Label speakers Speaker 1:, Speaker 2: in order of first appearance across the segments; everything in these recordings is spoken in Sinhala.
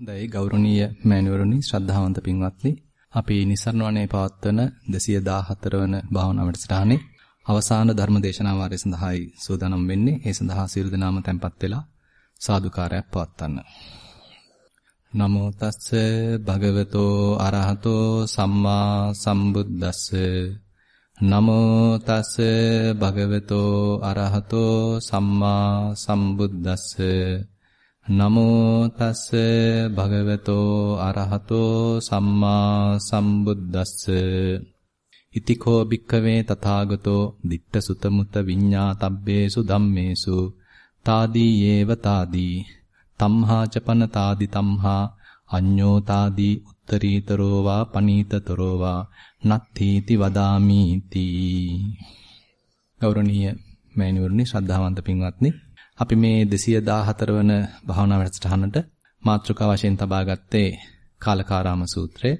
Speaker 1: හොඳයි ගෞරවනීය මෑණිවරුනි ශ්‍රද්ධාවන්ත පින්වත්නි. අපි නිසරණ වනේ පවත්වන 214 වන භාවනා වැඩසටහනේ අවසාන ධර්ම දේශනා වාරය සඳහායි සූදානම් වෙන්නේ. ඒ සඳහා සියලු දෙනාම tempත් වෙලා සාදුකාරයක් පවත්වන්න. නමෝ තස්ස භගවතෝ අරහතෝ සම්මා සම්බුද්දස්ස. නමෝ තස්ස භගවතෝ අරහතෝ සම්මා සම්බුද්දස්ස. නමෝ තස්ස භගවතෝ අරහතෝ සම්මා සම්බුද්දස්ස. ඉතිකෝ භික්ඛවේ තථාගතෝ ditta sutamuta විඤ්ඤාතබ්බේසු ධම්මේසු. තාදී යේව තාදී. තම්හා චපන තාදි තම්හා. අඤ්ඤෝ තාදී උත්තරීතරෝ වා පනීතතරෝ වා. නත්ථීති වදාමි තී ගෞරවනීය මෑණිවරණි ශ්‍රද්ධාවන්ත පින්වත්නි අපි මේ 214 වන භාවනා වැඩසටහනට මාතෘකා වශයෙන් තබා ගත්තේ කාලකාරාම සූත්‍රය.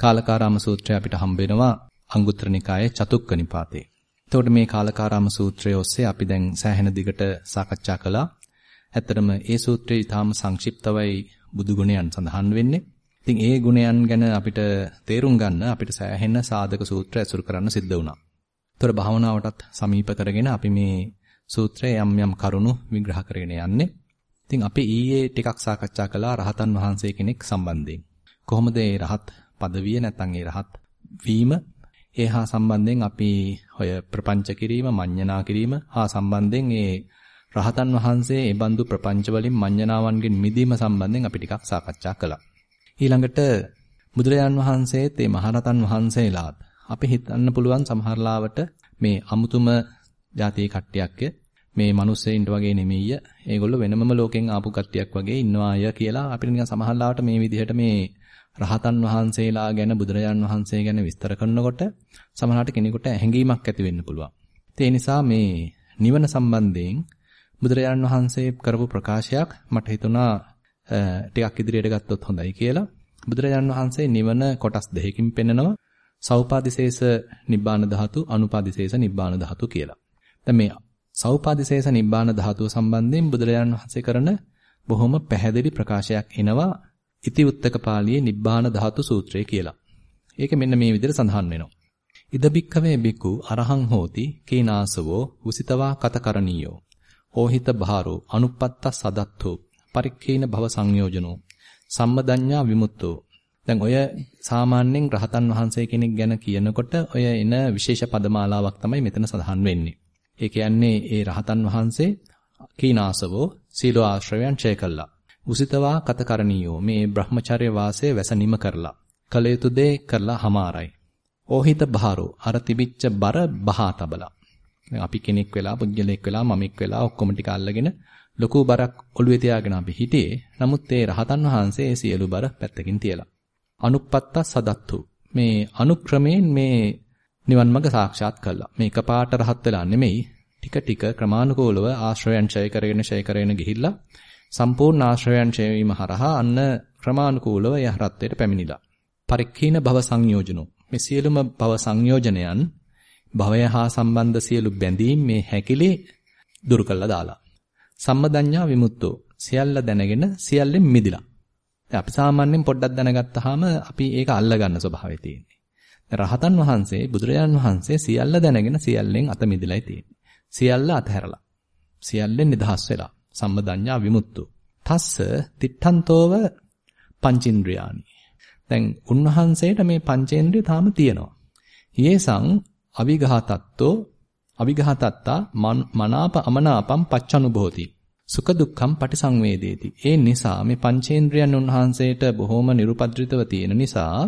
Speaker 1: කාලකාරාම සූත්‍රය අපිට හම්බ වෙනවා අංගුත්තර නිකායේ චතුක්ක නිපාතේ. එතකොට මේ කාලකාරාම සූත්‍රය ඔස්සේ අපි දැන් සෑහෙන දිගට සාකච්ඡා කළා. ඇත්තටම ඒ සූත්‍රයේ ඊටාම සංක්ෂිප්තවයි බුදු ගුණයන් සඳහන් වෙන්නේ. ඉතින් ඒ ගුණයන් ගැන අපිට තේරුම් ගන්න අපිට සෑහෙන සාධක සූත්‍ර ඇසුරු කරන්න සිද්ධ වුණා. ඒතර භාවනාවටත් සමීප කරගෙන අපි මේ සූත්‍රයේ යම් යම් කරුණු විග්‍රහ කරගෙන යන්නේ. ඉතින් අපි ඊයේ ටිකක් සාකච්ඡා කළා රහතන් වහන්සේ කෙනෙක් සම්බන්ධයෙන්. කොහොමද මේ රහත් පදවිය නැත්නම් ඒ රහත් වීම ඒ හා සම්බන්ධයෙන් අපි ඔය ප්‍රපංච කිරීම, මඤ්ඤණා කිරීම හා සම්බන්ධයෙන් ඒ රහතන් වහන්සේ ඒ බඳු ප්‍රපංච වලින් මඤ්ඤණාවන්ගෙන් මිදීම සම්බන්ධයෙන් අපි ටිකක් සාකච්ඡා කළා. ඊළඟට බුදුරජාන් වහන්සේත් මේ මහරතන් වහන්සේලාත් අපි හිතන්න පුළුවන් සමහරලාවට මේ අමුතුම ජාතියේ කට්ටියක්ය. මේ මිනිස්සෙයින්ට වගේ නෙමෙයි. ඒගොල්ලෝ වෙනමම ලෝකෙන් ආපු කට්ටියක් වගේ ඉන්නවා අය කියලා අපිට නිකන් සමහරලාවට මේ විදිහට මේ රහතන් වහන්සේලා ගැන බුදුරජාන් වහන්සේ ගැන විස්තර කරනකොට සමහරලාට කෙනෙකුට හැඟීමක් ඇති වෙන්න පුළුවන්. ඒ නිසා මේ නිවන සම්බන්ධයෙන් බුදුරජාන් වහන්සේ කරපු ප්‍රකාශයක් මට හිතුණා ටිකක් ඉදිරියට ගත්තොත් හොඳයි කියලා. බුදුරජාන් වහන්සේ නිවන කොටස් දෙකකින් පෙන්නනවා. සෞපාදිශේෂ නිබ්බාන ධාතු, අනුපාදිශේෂ නිබ්බාන ධාතු කියලා. දැන් මේ සෞපාදිශේෂ නිබ්බාන ධාතුව සම්බන්ධයෙන් බුදුරජාණන් වහන්සේ කරන බොහොම පැහැදිලි ප්‍රකාශයක් එනවා ඉති උත්තක පාළියේ නිබ්බාන ධාතු සූත්‍රය කියලා. ඒක මෙන්න මේ විදිහට සඳහන් වෙනවා. ඉද බික්කවේ බිකු අරහං හෝති කේනාසවෝ උසිතවා කතකරණීයෝ ඕහිත භාරෝ අනුපත්ත සදත්තෝ පරික්ඛේන භව සංයෝජනෝ සම්මදඤ්ඤා විමුක්තෝ දැන් ඔය සාමාන්‍යයෙන් රහතන් වහන්සේ කෙනෙක් ගැන කියනකොට ඔය එන විශේෂ පදමාලාවක් තමයි මෙතන සඳහන් වෙන්නේ. ඒ කියන්නේ ඒ රහතන් වහන්සේ කීනාසවෝ සීල ආශ්‍රවයන් ඡය කළා. උසිතවා කතකරණීයෝ මේ බ්‍රහ්මචර්ය වාසය වැස නිම කරලා. කල යුතු දේ කරලා හමාරයි. ඕහිත බහරෝ අර තිබිච්ච බර බහා තබලා. අපි කෙනෙක් වෙලා පුජ්‍යලෙක් වෙලා මමෙක් වෙලා ඔක්කොම ටික අල්ලගෙන ලොකු බරක් ඔළුවේ තියාගෙන අපි හිටියේ. නමුත් ඒ රහතන් වහන්සේ ඒ සියලු බර පැත්තකින් තියලා. අනුප්පත්ත සදත්තු මේ අනුක්‍රමයෙන් මේ නිවන් මඟ සාක්ෂාත් කළා. මේ එකපාරට රහත් වෙලා නෙමෙයි ටික ටික ක්‍රමානුකූලව ආශ්‍රයයන් ඡය කරගෙන ඡය කරගෙන ගිහිල්ලා සම්පූර්ණ ආශ්‍රයයන් ඡය වීම හරහා අන්න ක්‍රමානුකූලව යහරත්වයට පැමිණිලා. පරික්ඛීන භව සංයෝජනෝ මේ සියලුම භව සංයෝජනයන් භවය හා සම්බන්ධ සියලු බැඳීම් මේ හැකිලේ දුරු කළා දාලා. සම්මදඤ්ඤා විමුක්තෝ සියල්ල දැනගෙන සියල්ලෙන් මිදිලා. දැන් අපි සාමාන්‍යයෙන් පොඩ්ඩක් දැනගත්තාම අපි ඒක අල්ල ගන්න ස්වභාවය තියෙන්නේ. රහතන් වහන්සේ බුදුරජාණන් වහන්සේ සියල්ල දැනගෙන සියල්ලෙන් අත මිදලා තියෙන්නේ. සියල්ල අතහැරලා. සියල්ලෙන් නිදහස් වෙලා. සම්මදඤ්ඤා විමුක්තු. තස්ස තිත්තන්තෝව පංචින්ද්‍රයානි. දැන් උන්වහන්සේට මේ පංචේන්ද්‍රිය තාම තියෙනවා. යේසං අවිඝාතත්තෝ අවිඝාතත්තා මනාප අමනාපම් පච්චනුභෝති. සුඛ දුක්ඛම් පටිසංවේදේති. ඒ නිසා මේ පංචේන්ද්‍රයන් උන්වහන්සේට බොහොම nirupadritaව තියෙන නිසා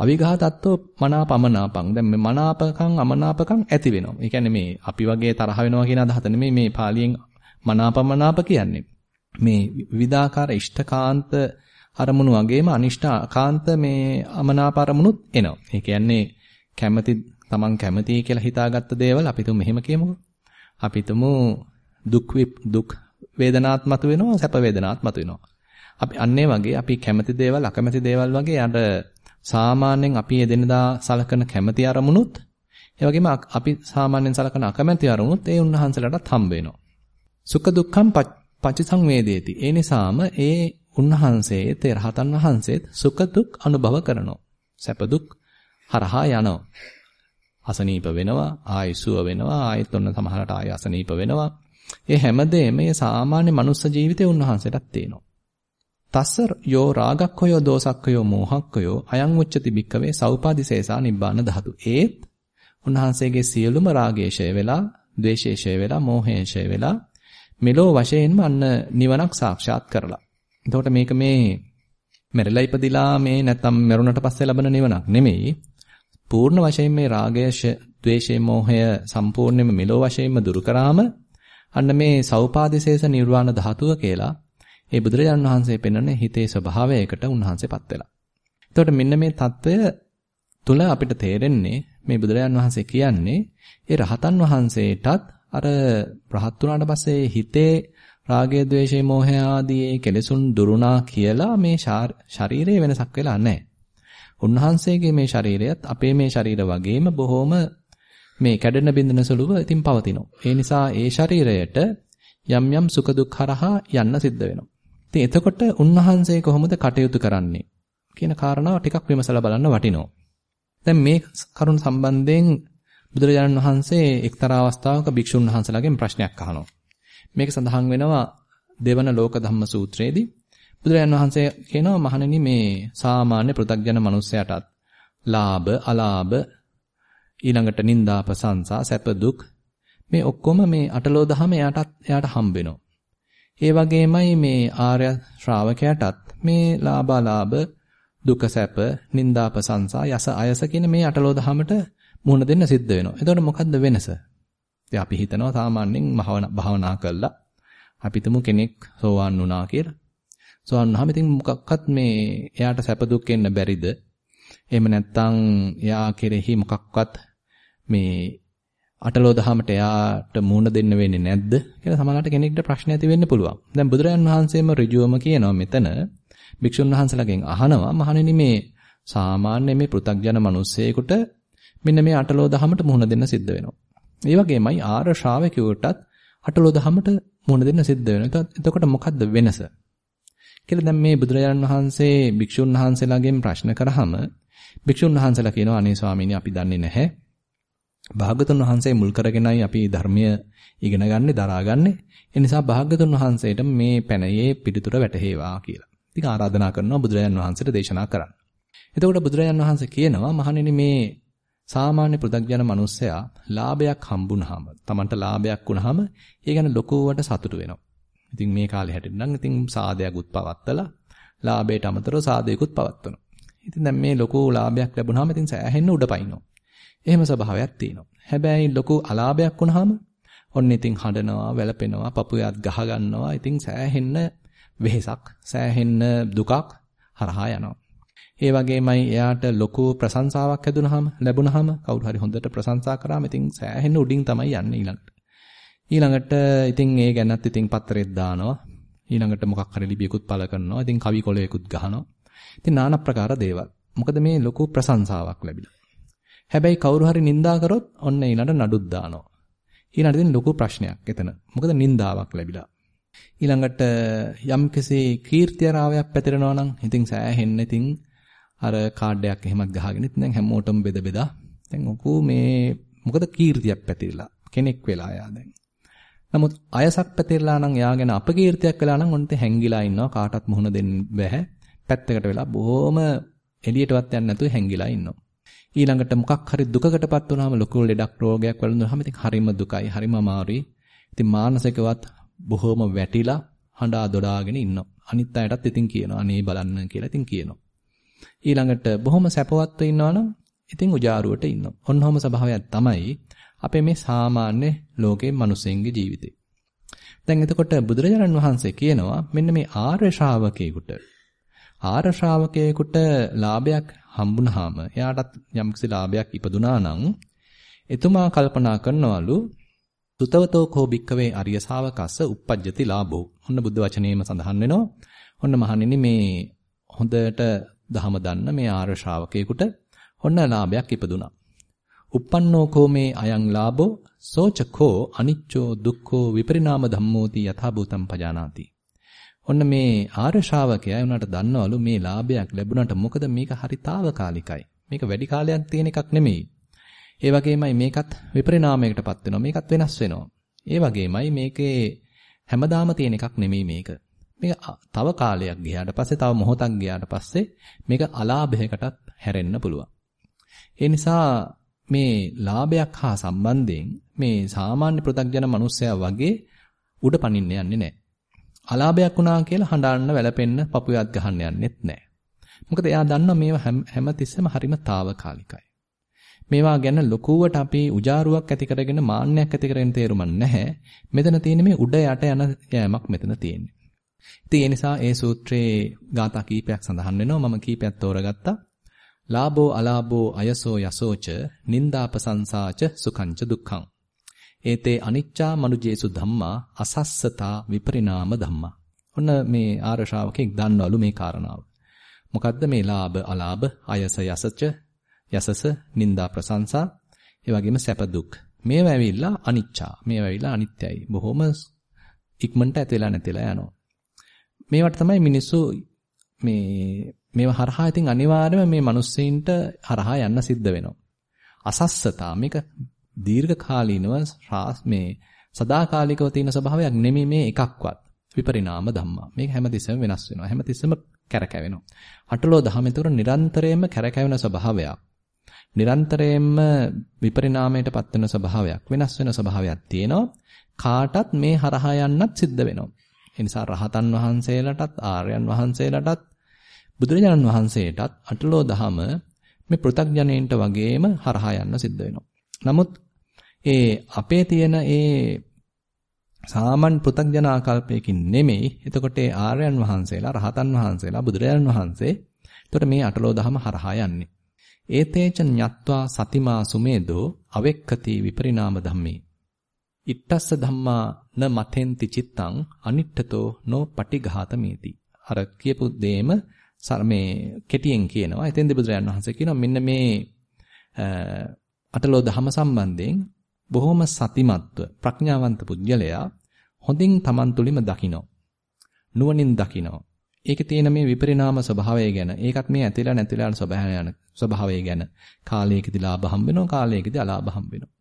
Speaker 1: අවිඝාතත්ව මනාපමනාපං. දැන් මේ මනාපකම් අමනාපකම් ඇති වෙනවා. ඒ කියන්නේ මේ අපි වගේ තරහ වෙනවා කියන අදහස නෙමෙයි මේ පාලියෙන් මනාපමනාප කියන්නේ. මේ විවිධාකාර ඉෂ්ඨකාන්ත අරමුණු වගේම අනිෂ්ඨාකාන්ත මේ අමනාප අරමුණුත් එනවා. ඒ කියන්නේ කැමැති තමන් කැමති කියලා හිතාගත්ත දේවල් අපි තුමු මෙහෙම කියමුකෝ. අපි තුමු දුක් දුක් වේදනාත්මතු වෙනවා සැප වේදනාත්මතු වෙනවා. අපි අන්නේ වගේ අපි කැමති දේවල් අකමැති දේවල් වගේ අර සාමාන්‍යයෙන් අපි එදිනදා සලකන කැමැති අරමුණුත් ඒ වගේම අපි සාමාන්‍යයෙන් සලකන අකමැති අරමුණුත් ඒ උන්වහන්සේලාටත් හම්බ වෙනවා. සුඛ දුක්ඛම් පටිසංවේදේති. ඒ නිසාම ඒ උන්වහන්සේත් ඒ රහතන් වහන්සේත් සුඛ දුක් අනුභව කරනවා. සැප දුක් හරහා යනවා. අසනීප වෙනවා, ආයසුව වෙනවා, ආයෙත් ඔන්න සමහරට ආය අසනීප වෙනවා. ඒ හැමදේම මේ සාමාන්‍ය මනුස්ස ජීවිතේ උන්වහන්සේටත් තියෙනවා. තස්ස යෝ රාගක්ඛයෝ දෝසක්ඛයෝ මෝහක්ඛයෝ අයං උච්චති බික්කවේ සෞපාදිසේසා නිබ්බාන ධාතු. ඒත් උන්වහන්සේගේ සියලුම රාගේශය වෙලා, ද්වේෂේශය වෙලා, මෝහේශය වෙලා මෙලෝ වශයෙන්ම අන්න නිවනක් සාක්ෂාත් කරලා. එතකොට මේක මේ මෙරළා ඉපදිලා මේ නැත්තම් මරුණට පස්සේ ලබන නිවනක් නෙමෙයි. පූර්ණ වශයෙන් මේ රාගය, ද්වේෂය, මෝහය සම්පූර්ණයෙන්ම මෙලෝ වශයෙන්ම දුරු කරාම අන්න මේ සෞපාදිශේෂ නිර්වාණ ධාතුව කියලා ඒ බුදුරජාණන් වහන්සේ පෙන්වන හිතේ ස්වභාවයකට උන්වහන්සේපත් වෙලා. එතකොට මෙන්න මේ తত্ত্বය තුල අපිට තේරෙන්නේ මේ බුදුරජාණන් වහන්සේ කියන්නේ ඒ රහතන් වහන්සේටත් අර රහත් වුණාට පස්සේ හිතේ රාගය, ద్వේෂය, මෝහය ආදී කෙලෙසුන් දුරුණා කියලා මේ ශරීරය වෙනසක් වෙලා නැහැ. උන්වහන්සේගේ මේ ශරීරයත් අපේ මේ ශරීර වගේම බොහොම මේ කැඩෙන බින්දන සලුව ඉතින් පවතිනවා. ඒ නිසා ඒ ශරීරයට යම් යම් සුඛ දුක් හරහා යන්න සිද්ධ වෙනවා. ඉතින් එතකොට උන්වහන්සේ කොහොමද කටයුතු කරන්නේ කියන කාරණාව ටිකක් විමසලා බලන්න වටිනවා. දැන් මේ කරුණ සම්බන්ධයෙන් බුදුරජාණන් වහන්සේ එක්තරා අවස්ථාවක භික්ෂුන් වහන්සේලාගෙන් ප්‍රශ්නයක් අහනවා. මේක සඳහන් වෙනවා දෙවන ලෝක ධම්ම සූත්‍රයේදී බුදුරජාණන් වහන්සේ කියනවා මහණෙනි මේ සාමාන්‍ය පෘථග්ජන මිනිස්සයාටත් ලාභ අලාභ ඊළඟට නිന്ദා ප්‍රශංසා සැප දුක් මේ ඔක්කොම මේ අටලෝ දහම එයාටත් එයාට හම්බ වෙනවා. ඒ වගේමයි මේ ආර්ය ශ්‍රාවකයාටත් මේ ලාභ අලාභ දුක සැප නිന്ദා ප්‍රශංසා යස අයස කියන මේ අටලෝ දහමට මුහුණ දෙන්න සිද්ධ වෙනවා. එතකොට මොකද්ද වෙනස? ඉතින් අපි හිතනවා සාමාන්‍යයෙන් භාවනා කළා අපි තුමු කෙනෙක් සෝවාන් වුණා කියලා. සෝවාන් වුණාම ඉතින් මොකක්වත් මේ එයාට සැප දුක් එන්න බැරිද? එහෙම නැත්නම් එයා කෙරෙහි මොකක්වත් මේ අටලෝ දහමට එයාට මූණ දෙන්න වෙන්නේ නැද්ද කියලා සමහරවිට කෙනෙක්ට ප්‍රශ්න ඇති වෙන්න පුළුවන්. දැන් බුදුරජාන් වහන්සේම ඍජුවම කියනවා මෙතන භික්ෂුන් වහන්සේලාගෙන් අහනවා මහණෙනි මේ සාමාන්‍ය මේ පෘථග්ජන මිනිස්සෙකුට මෙන්න මේ අටලෝ දහමට මුහුණ දෙන්න සිද්ධ වෙනවා. ඒ වගේමයි ආර්ය ශ්‍රාවකයෝටත් අටලෝ දහමට මුහුණ දෙන්න සිද්ධ වෙනවා. එතකොට මොකද්ද වෙනස? කියලා දැන් මේ බුදුරජාණන් වහන්සේ භික්ෂුන් වහන්සේලාගෙන් ප්‍රශ්න කරාම භික්ෂුන් වහන්සේලා කියනවා අනේ ස්වාමීනි අපි දන්නේ නැහැ. භාගතුන් වහන්සේ මුල් කරගෙනයි අපි ධර්මය ඉගෙන ගන්නේ දරාගන්නේ. ඒ නිසා භාගතුන් වහන්සේට මේ පැනයේ පිටුතර වැටහෙවා කියලා. ඉතින් ආරාධනා කරනවා බුදුරජාණන් වහන්සේට දේශනා කරන්න. එතකොට බුදුරජාණන් වහන්සේ කියනවා මහණෙනි මේ සාමාන්‍ය පෘථග්ජන මිනිස්සයා ලාභයක් හම්බුනහම, Tamanට ලාභයක් වුනහම ඒ ගැන ලොකුවට සතුටු වෙනවා. ඉතින් මේ කාලේ හැටින් නම් ඉතින් සාදයක්ුත් පවත්තලා ලාභයට අමතරව සාදයකුත් පවත්වනවා. ඉතින් දැන් මේ ලොකු ලාභයක් ලැබුණාම ඉතින් සෑහෙන්න උඩ පයින්නවා. එහෙම ස්වභාවයක් තියෙනවා. හැබැයි ලොකු අලාභයක් වුණාම ඔන්න ඉතින් හඬනවා, වැළපෙනවා, පපුවයත් ගහ ගන්නවා. ඉතින් සෑහෙන්න වෙහෙසක්, සෑහෙන්න දුකක් හරහා යනවා. ඒ වගේමයි එයාට ලොකු ප්‍රශංසාවක් ලැබුණාම ලැබුණාම කවුරු හරි හොඳට ප්‍රශංසා කරාම ඉතින් සෑහෙන්න උඩින් තමයි යන්නේ ඊළඟට. ඊළඟට ඉතින් ඒ ගැනත් ඉතින් පත්තරෙත් දානවා. ඊළඟට මොකක් හරි ලිපියකුත් පළ කරනවා. ඉතින් කවි කොළයකුත් ගහනවා. ඉතින් নানা ප්‍රකාර දේවල්. මොකද මේ ලොකු ප්‍රශංසාවක් ලැබිලා. හැබැයි කවුරු හරි නිඳා කරොත් ඔන්න ඊළඟට නඩුත් දානවා. ඊළඟට ඉතින් ලොකු ප්‍රශ්නයක් එතන. මොකද නිඳාවක් ලැබිලා. ඊළඟට යම් කෙසේ කීර්තියරාවයක් පැතිරෙනවා නම් ඉතින් සෑහෙන්න ඉතින් අර කාඩ් එකක් එහෙමත් ගහගෙන ඉතින් දැන් හැමෝටම බෙද බෙදා දැන් ඔකෝ මේ මොකද කීර්තියක් පැතිරලා කෙනෙක් වෙලා යා දැන්. නමුත් අයසක් පැතිරලා නම් යා ගැන අපකීර්තියක් වෙලා නම් ඔන්ට හැංගිලා ඉන්නවා කාටවත් මුහුණ දෙන්න බැහැ. පැත්තකට වෙලා බොහොම එළියටවත් යන්නේ නැතුව හැංගිලා ඉන්නවා. ඊළඟට මොකක් හරි දුකකටපත් වුනහම ලොකු ලෙඩක් රෝගයක් වළඳුනහම ඉතින් හරිම දුකයි හරිම අමාරුයි. ඉතින් මානසිකවත් බොහොම වැටිලා හඬා දොඩාගෙන ඉන්නවා. අනිත් අයටත් ඉතින් කියනවා අනේ බලන්න කියලා ඉතින් කියනවා. ඊළඟට බොහොම සැපවත්ව ඉන්නවනම් ඉතින් උජාරුවට ඉන්නවා. ඔන්නෝම ස්වභාවයක් තමයි අපේ මේ සාමාන්‍ය ලෝකේ මිනිස්සුන්ගේ ජීවිතේ. දැන් එතකොට බුදුරජාණන් වහන්සේ කියනවා මෙන්න මේ ආර්ය ශ්‍රාවකයෙකුට ආර්ය ශ්‍රාවකයෙකුට ලාභයක් හම්බුනහම එයාටත් යම්කිසි ලාභයක් ඉපදුනා නම් එතුමා කල්පනා කරනවලු සුතවතෝ කෝ භික්කවේ අරිය ශාවකස්ස uppajjati ලාභෝ. ඔන්න බුද්ධ වචනේම සඳහන් වෙනවා. ඔන්න මහණෙනි මේ හොඳට දහම දන්න මේ ආර්ය ශ්‍රාවකයෙකුට ඔන්න ලාභයක් ඉපදුනා. uppannෝ කෝ මේ අයං ලාභෝ සෝචකෝ අනිච්චෝ දුක්ඛෝ විපරිණාම ධම්මෝති යථා භූතම් පජානාති. ඔන්න මේ ආර්ය ශ්‍රාවකයා උනාට දන්නවලු මේ ලාභයක් ලැබුණාට මොකද මේක හරිතාවකාලිකයි. මේක වැඩි කාලයක් තියෙන එකක් නෙමෙයි. ඒ වගේමයි මේකත් විපරිණාමයකටපත් වෙනවා. මේකත් වෙනස් වෙනවා. ඒ වගේමයි මේකේ හැමදාම තියෙන එකක් නෙමෙයි මේක. මේක තව කාලයක් ගියාට පස්සේ තව මොහොතක් ගියාට පස්සේ මේක අලාභයකටත් හැරෙන්න පුළුවන්. ඒ නිසා මේ ලාභයක් හා සම්බන්ධයෙන් මේ සාමාන්‍ය පෘථග්ජන මිනිස්සයා වගේ උඩ පනින්න යන්නේ නැහැ. අලාභයක් වුණා කියලා හඬන්න වැළපෙන්න පපුවත් ගහන්න යන්නෙත් නැහැ. මොකද එයා දන්නවා මේවා හැමතිස්සෙම හරිම తాවකාලිකයි. මේවා ගැන ලොකුවට අපි උජාරුවක් ඇති කරගෙන මාන්නයක් ඇති කරගෙන තේරුමක් නැහැ. මෙතන තියෙන්නේ මේ උඩ යට යන යෑමක් මෙතන තියෙන්නේ. ඉතින් ඒ නිසා ඒ සූත්‍රයේ ગાථා කීපයක් සඳහන් වෙනවා. මම කීපයක් තෝරගත්තා. ලාභෝ අලාභෝ අයසෝ යසෝච නින්දාපසංසාච සුඛංච දුක්ඛං. ඒතේ අනිච්චා මනුජේසු ධම්මා අසස්සතා විපරිණාම ධම්මා. ඔන්න මේ ආර ශ්‍රාවකෙක් දන්නවලු මේ කාරණාව. මොකද්ද මේ ලාභ අලාභ අයස යසච යසස නිന്ദා ප්‍රශංසා ඒ වගේම සැප දුක් මේවා ඇවිල්ලා අනිච්චා මේවා ඇවිල්ලා අනිත්‍යයි බොහොම ඉක්මනට ඇතෙලා නැතිලා යනවා මේවට තමයි මිනිස්සු මේ මේවා හරහා ඉතින් අනිවාර්යයෙන්ම මේ මිනිස්සෙයින්ට හරහා යන්න සිද්ධ වෙනවා අසස්සතා මේක දීර්ඝ කාලීනව මේ සදාකාලිකව තියෙන ස්වභාවයක් නෙමෙයි මේ එකක්වත් විපරිණාම ධම්මා මේක හැමතිස්සෙම වෙනස් වෙනවා හැමතිස්සෙම කැරකැවෙනවා අටලෝ දහම එතකොට නිරන්තරයෙන්ම කැරකැවෙන ස්වභාවයක් නිරන්තරයෙන්ම විපරිණාමයට පත්වෙන ස්වභාවයක් වෙනස් වෙන ස්වභාවයක් තියෙනවා. කාටත් මේ හරහා යන්නත් සිද්ධ වෙනවා. ඒ නිසා රහතන් වහන්සේලාටත් ආර්යයන් වහන්සේලාටත් බුදුරජාණන් වහන්සේටත් අටලෝ දහම මේ පෘථග්ජනේන්ට වගේම හරහා යන්න සිද්ධ වෙනවා. නමුත් ඒ අපේ තියෙන ඒ සාමාන්‍ය පෘථග්ජන ආකල්පයකින් නෙමෙයි. එතකොට ඒ ආර්යයන් වහන්සේලා රහතන් වහන්සේලා බුදුරජාණන් වහන්සේ එතකොට මේ අටලෝ දහම හරහා යන්නේ. ඒතේච ඤත්වා සතිමා සුමේදෝ අවෙක්කති විපරිණාම ධම්මේ. ඉත්තස්ස ධම්මා න මතෙන්ති චිත්තං අනිට්ඨතෝ නෝ පටිඝාතමේති. අර කියපු දෙයම මේ කෙටියෙන් කියනවා. එතෙන්දී බුදුරජාණන් වහන්සේ කියනවා මෙන්න මේ අටලෝ දහම සම්බන්ධයෙන් බොහොම සතිමත්ව ප්‍රඥාවන්ත පුද්ගලයා හොඳින් Taman තුලින්ම දකිනවා. නුවණින් දකිනවා. ඒකේ තියෙන මේ විපරිණාම ස්වභාවය ගැන ඒකත් මේ ඇතිලා නැතිලා යන ස්වභාවය යන ස්වභාවය ගැන කාලයකදී ලාභ හම්බ වෙනවා කාලයකදී අලාභ හම්බ වෙනවා.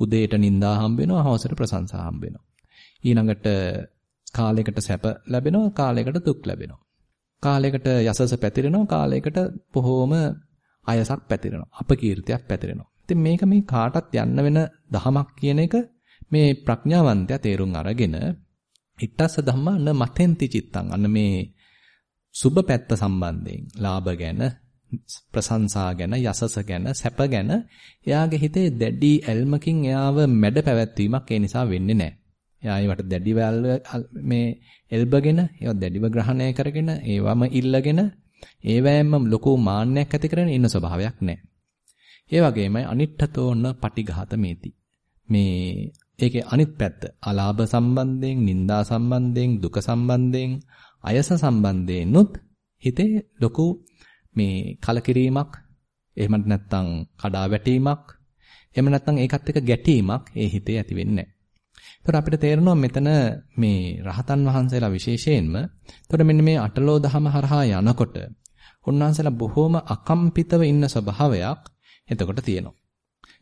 Speaker 1: උදේට නිന്ദා හම්බ වෙනවා හවසට ප්‍රශංසා හම්බ වෙනවා. ඊළඟට කාලයකට සැප ලැබෙනවා කාලයකට දුක් ලැබෙනවා. කාලයකට යසස පැතිරෙනවා කාලයකට බොහෝම අයසක් පැතිරෙනවා. අපකීර්තියක් පැතිරෙනවා. ඉතින් මේක මේ කාටත් යන්න වෙන දහමක් කියන එක මේ ප්‍රඥාවන්තයා තේරුම් අරගෙන ඉත්තස්ස ධම්මා න මතෙන්ති චිත්තං අන්න මේ සුබ පැත්ත සම්බන්ධයෙන් ලාභ ගැන ප්‍රශංසා ගැන යසස ගැන සැප ගැන එයාගේ හිතේ දැඩි ඇල්මකින් එයාව මැඩ පැවැත්වීමක් ඒ නිසා වෙන්නේ නැහැ. එයා ඒවට දැඩි මේ එල්බගෙන ඒවා දැඩිව ග්‍රහණය කරගෙන ඒවම ඉල්ලගෙන ඒවැයෙන්ම ලොකු මාන්නයක් ඇති කරගෙන ඉන්න ස්වභාවයක් නැහැ. ඒ වගේමයි අනිට්ඨතෝන පටිඝාත මේති. මේ ඒකේ අනිත් පැත්ත අලාභ සම්බන්ධයෙන්, නිന്ദා සම්බන්ධයෙන්, දුක සම්බන්ධයෙන් අයස සම්බන්ධයෙන්ුත් හිතේ ලොකු මේ කලකිරීමක් එහෙම නැත්නම් කඩා වැටීමක් එහෙම නැත්නම් ඒකත් එක්ක ගැටීමක් ඒ හිතේ ඇති වෙන්නේ නැහැ. අපිට තේරෙනවා මෙතන මේ රහතන් වහන්සේලා විශේෂයෙන්ම එතකොට මෙන්න මේ අටලෝ දහම හරහා යනකොට උන්වහන්සේලා බොහෝම අකම්පිතව ඉන්න ස්වභාවයක් එතකොට තියෙනවා.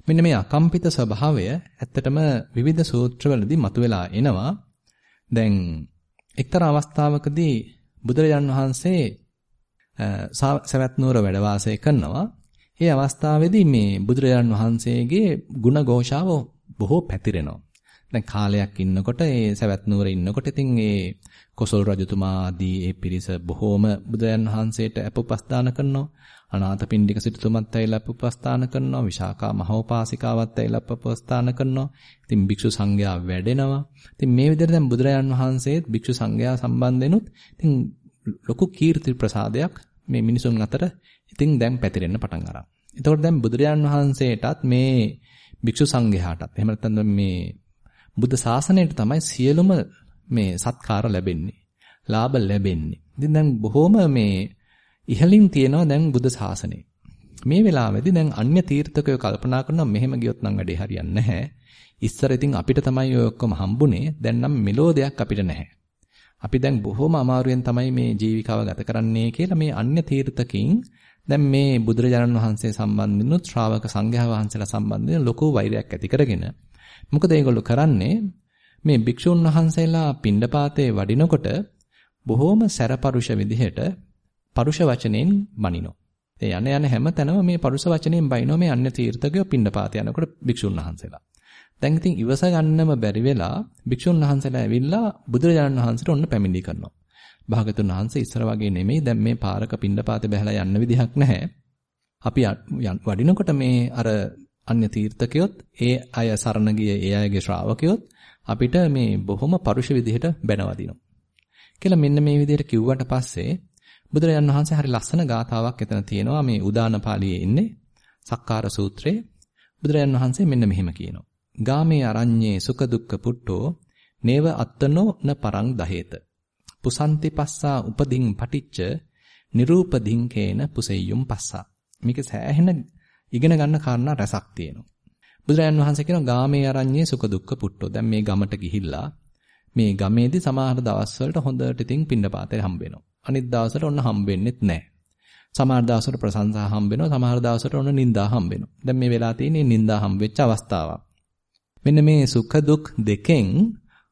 Speaker 1: මෙන්න මේ අකම්පිත ස්වභාවය ඇත්තටම විවිධ සූත්‍රවලදී මතුවලා එනවා. දැන් එක්තරා අවස්ථාවකදී බුදුරජාන් වහන්සේ සවැත් නුවර වැඩ වාසය කරනවා. ඒ අවස්ථාවේදී මේ බුදුරජාන් වහන්සේගේ ගුණ ഘോഷාව බොහෝ පැතිරෙනවා. දැන් කාලයක් ඉන්නකොට ඒ සවැත් නුවර ඉන්නකොට ඉතින් ඒ කොසල් රජතුමා ආදී ඒ පිරිස බොහෝම බුදුරජාන් වහන්සේට අප උපස්ථාන කරනවා. අනාථපිණ්ඩික සිටුතුමත් ඇවිල්ලා අපොපස්ථාන කරනවා. විශාකා මහෝපාසිකාවත් ඇවිල්ලා අපොපස්ථාන කරනවා. ඉතින් භික්ෂු සංඝයා වැඩෙනවා. ඉතින් මේ විදිහට දැන් බුදුරජාන් වහන්සේත් භික්ෂු සංඝයා සම්බන්ධෙනුත් ඉතින් ලොකු කීර්ති ප්‍රසාදයක් මේ මිනිසුන් අතර ඉතින් දැන් පැතිරෙන්න පටන් අරන්. එතකොට දැන් බුදුරජාන් වහන්සේටත් මේ භික්ෂු සංඝයාටත් එහෙම නැත්නම් මේ බුද්ධ ශාසනයට තමයි සියලුම මේ සත්කාර ලැබෙන්නේ. ලාභ ලැබෙන්නේ. ඉතින් දැන් බොහොම මේ ඉහලින් තියෙනවා දැන් බුද්ධ ශාසනය. මේ වෙලාවේදී දැන් අන්‍ය තීර්ථකයෝ කල්පනා කරනවා මෙහෙම ගියොත් නම් වැඩේ හරියන්නේ නැහැ. ඉස්සර ඉතින් අපිට තමයි ඔය ඔක්කොම හම්බුනේ. දැන් නම් මෙලෝ දෙයක් අපිට නැහැ. අපි දැන් බොහොම අමාරුවෙන් තමයි මේ ජීවිකාව ගත කරන්නේ කියලා මේ අන්‍ය තීර්ථකින් දැන් මේ බුදුරජාණන් වහන්සේ සම්බන්ධිනුත් ශ්‍රාවක සංඝයා වහන්සේලා සම්බන්ධයෙන් ලොකු වෛරයක් ඇති කරගෙන මොකද ඒගොල්ලෝ කරන්නේ මේ භික්ෂුන් වහන්සේලා පිණ්ඩපාතේ වඩිනකොට බොහොම සැරපරුෂ විදිහට පරුෂ වචනෙන් බනිනෝ. ඒ යන යන හැම තැනම මේ පරුෂ වචනෙන් බනිනෝ මේ අන්‍ය තීර්ථකයෝ පිණ්ඩපාත යනකොට භික්ෂුන් වහන්සේලා. දැන් ඉතින් ඉවස ගන්නම බැරි වෙලා භික්ෂුන් වහන්සේලා ඇවිල්ලා බුදුරජාණන් වහන්සේට ඔන්න පැමිණි කරනවා. භාගතුන් වහන්සේ ඉස්සර වගේ නෙමෙයි දැන් මේ පාරක පිණ්ඩපාතේ බහැලා යන්න විදිහක් නැහැ. අපි වඩිනකොට මේ අර අන්‍ය තීර්ථකයොත් ඒ අය සරණ ගිය ඒ අයගේ ශ්‍රාවකයොත් අපිට මේ බොහොම පරුෂ විදිහට බැනවදිනවා. කියලා මෙන්න මේ විදිහට කිව්වට පස්සේ බුදුරජාණන් වහන්සේ හරි ලස්සන ගාතාවක් එතන තියෙනවා මේ උදාන පාළියේ ඉන්නේ සක්කාර සූත්‍රයේ බුදුරජාණන් වහන්සේ මෙන්න මෙහෙම කියනවා. ගාමේ අරඤ්ඤේ සුඛ දුක්ඛ පුට්ටෝ නේව අත්තනෝ න පරං දහේත. පුසන්ති පස්සා උපදින් පටිච්ච නිරූපදින් කේන පුසෙය්‍යුම් පස්සා. මේක සෑහෙන ඉගෙන ගන්න කාරණා රසක් තියෙනවා. බුදුරජාන් වහන්සේ කියනවා ගාමේ අරඤ්ඤේ සුඛ දුක්ඛ පුට්ටෝ. දැන් මේ ගමට ගිහිල්ලා මේ ගමේදී සමහර දවස්වලට හොඳට ඉතින් පින්නපාතේ හම්බ වෙනවා. අනිත් දවසට ඔන්න හම්බෙන්නෙත් නැහැ. සමහර දවසට ප්‍රශංසා හම්බ වෙනවා සමහර දවසට ඔන්න නිന്ദා හම්බ වෙනවා. දැන් මේ වෙලා තියෙන්නේ නිന്ദා හම්බ වෙච්ච අවස්ථාවක්. මෙන්න මේ සුඛ දුක් දෙකෙන්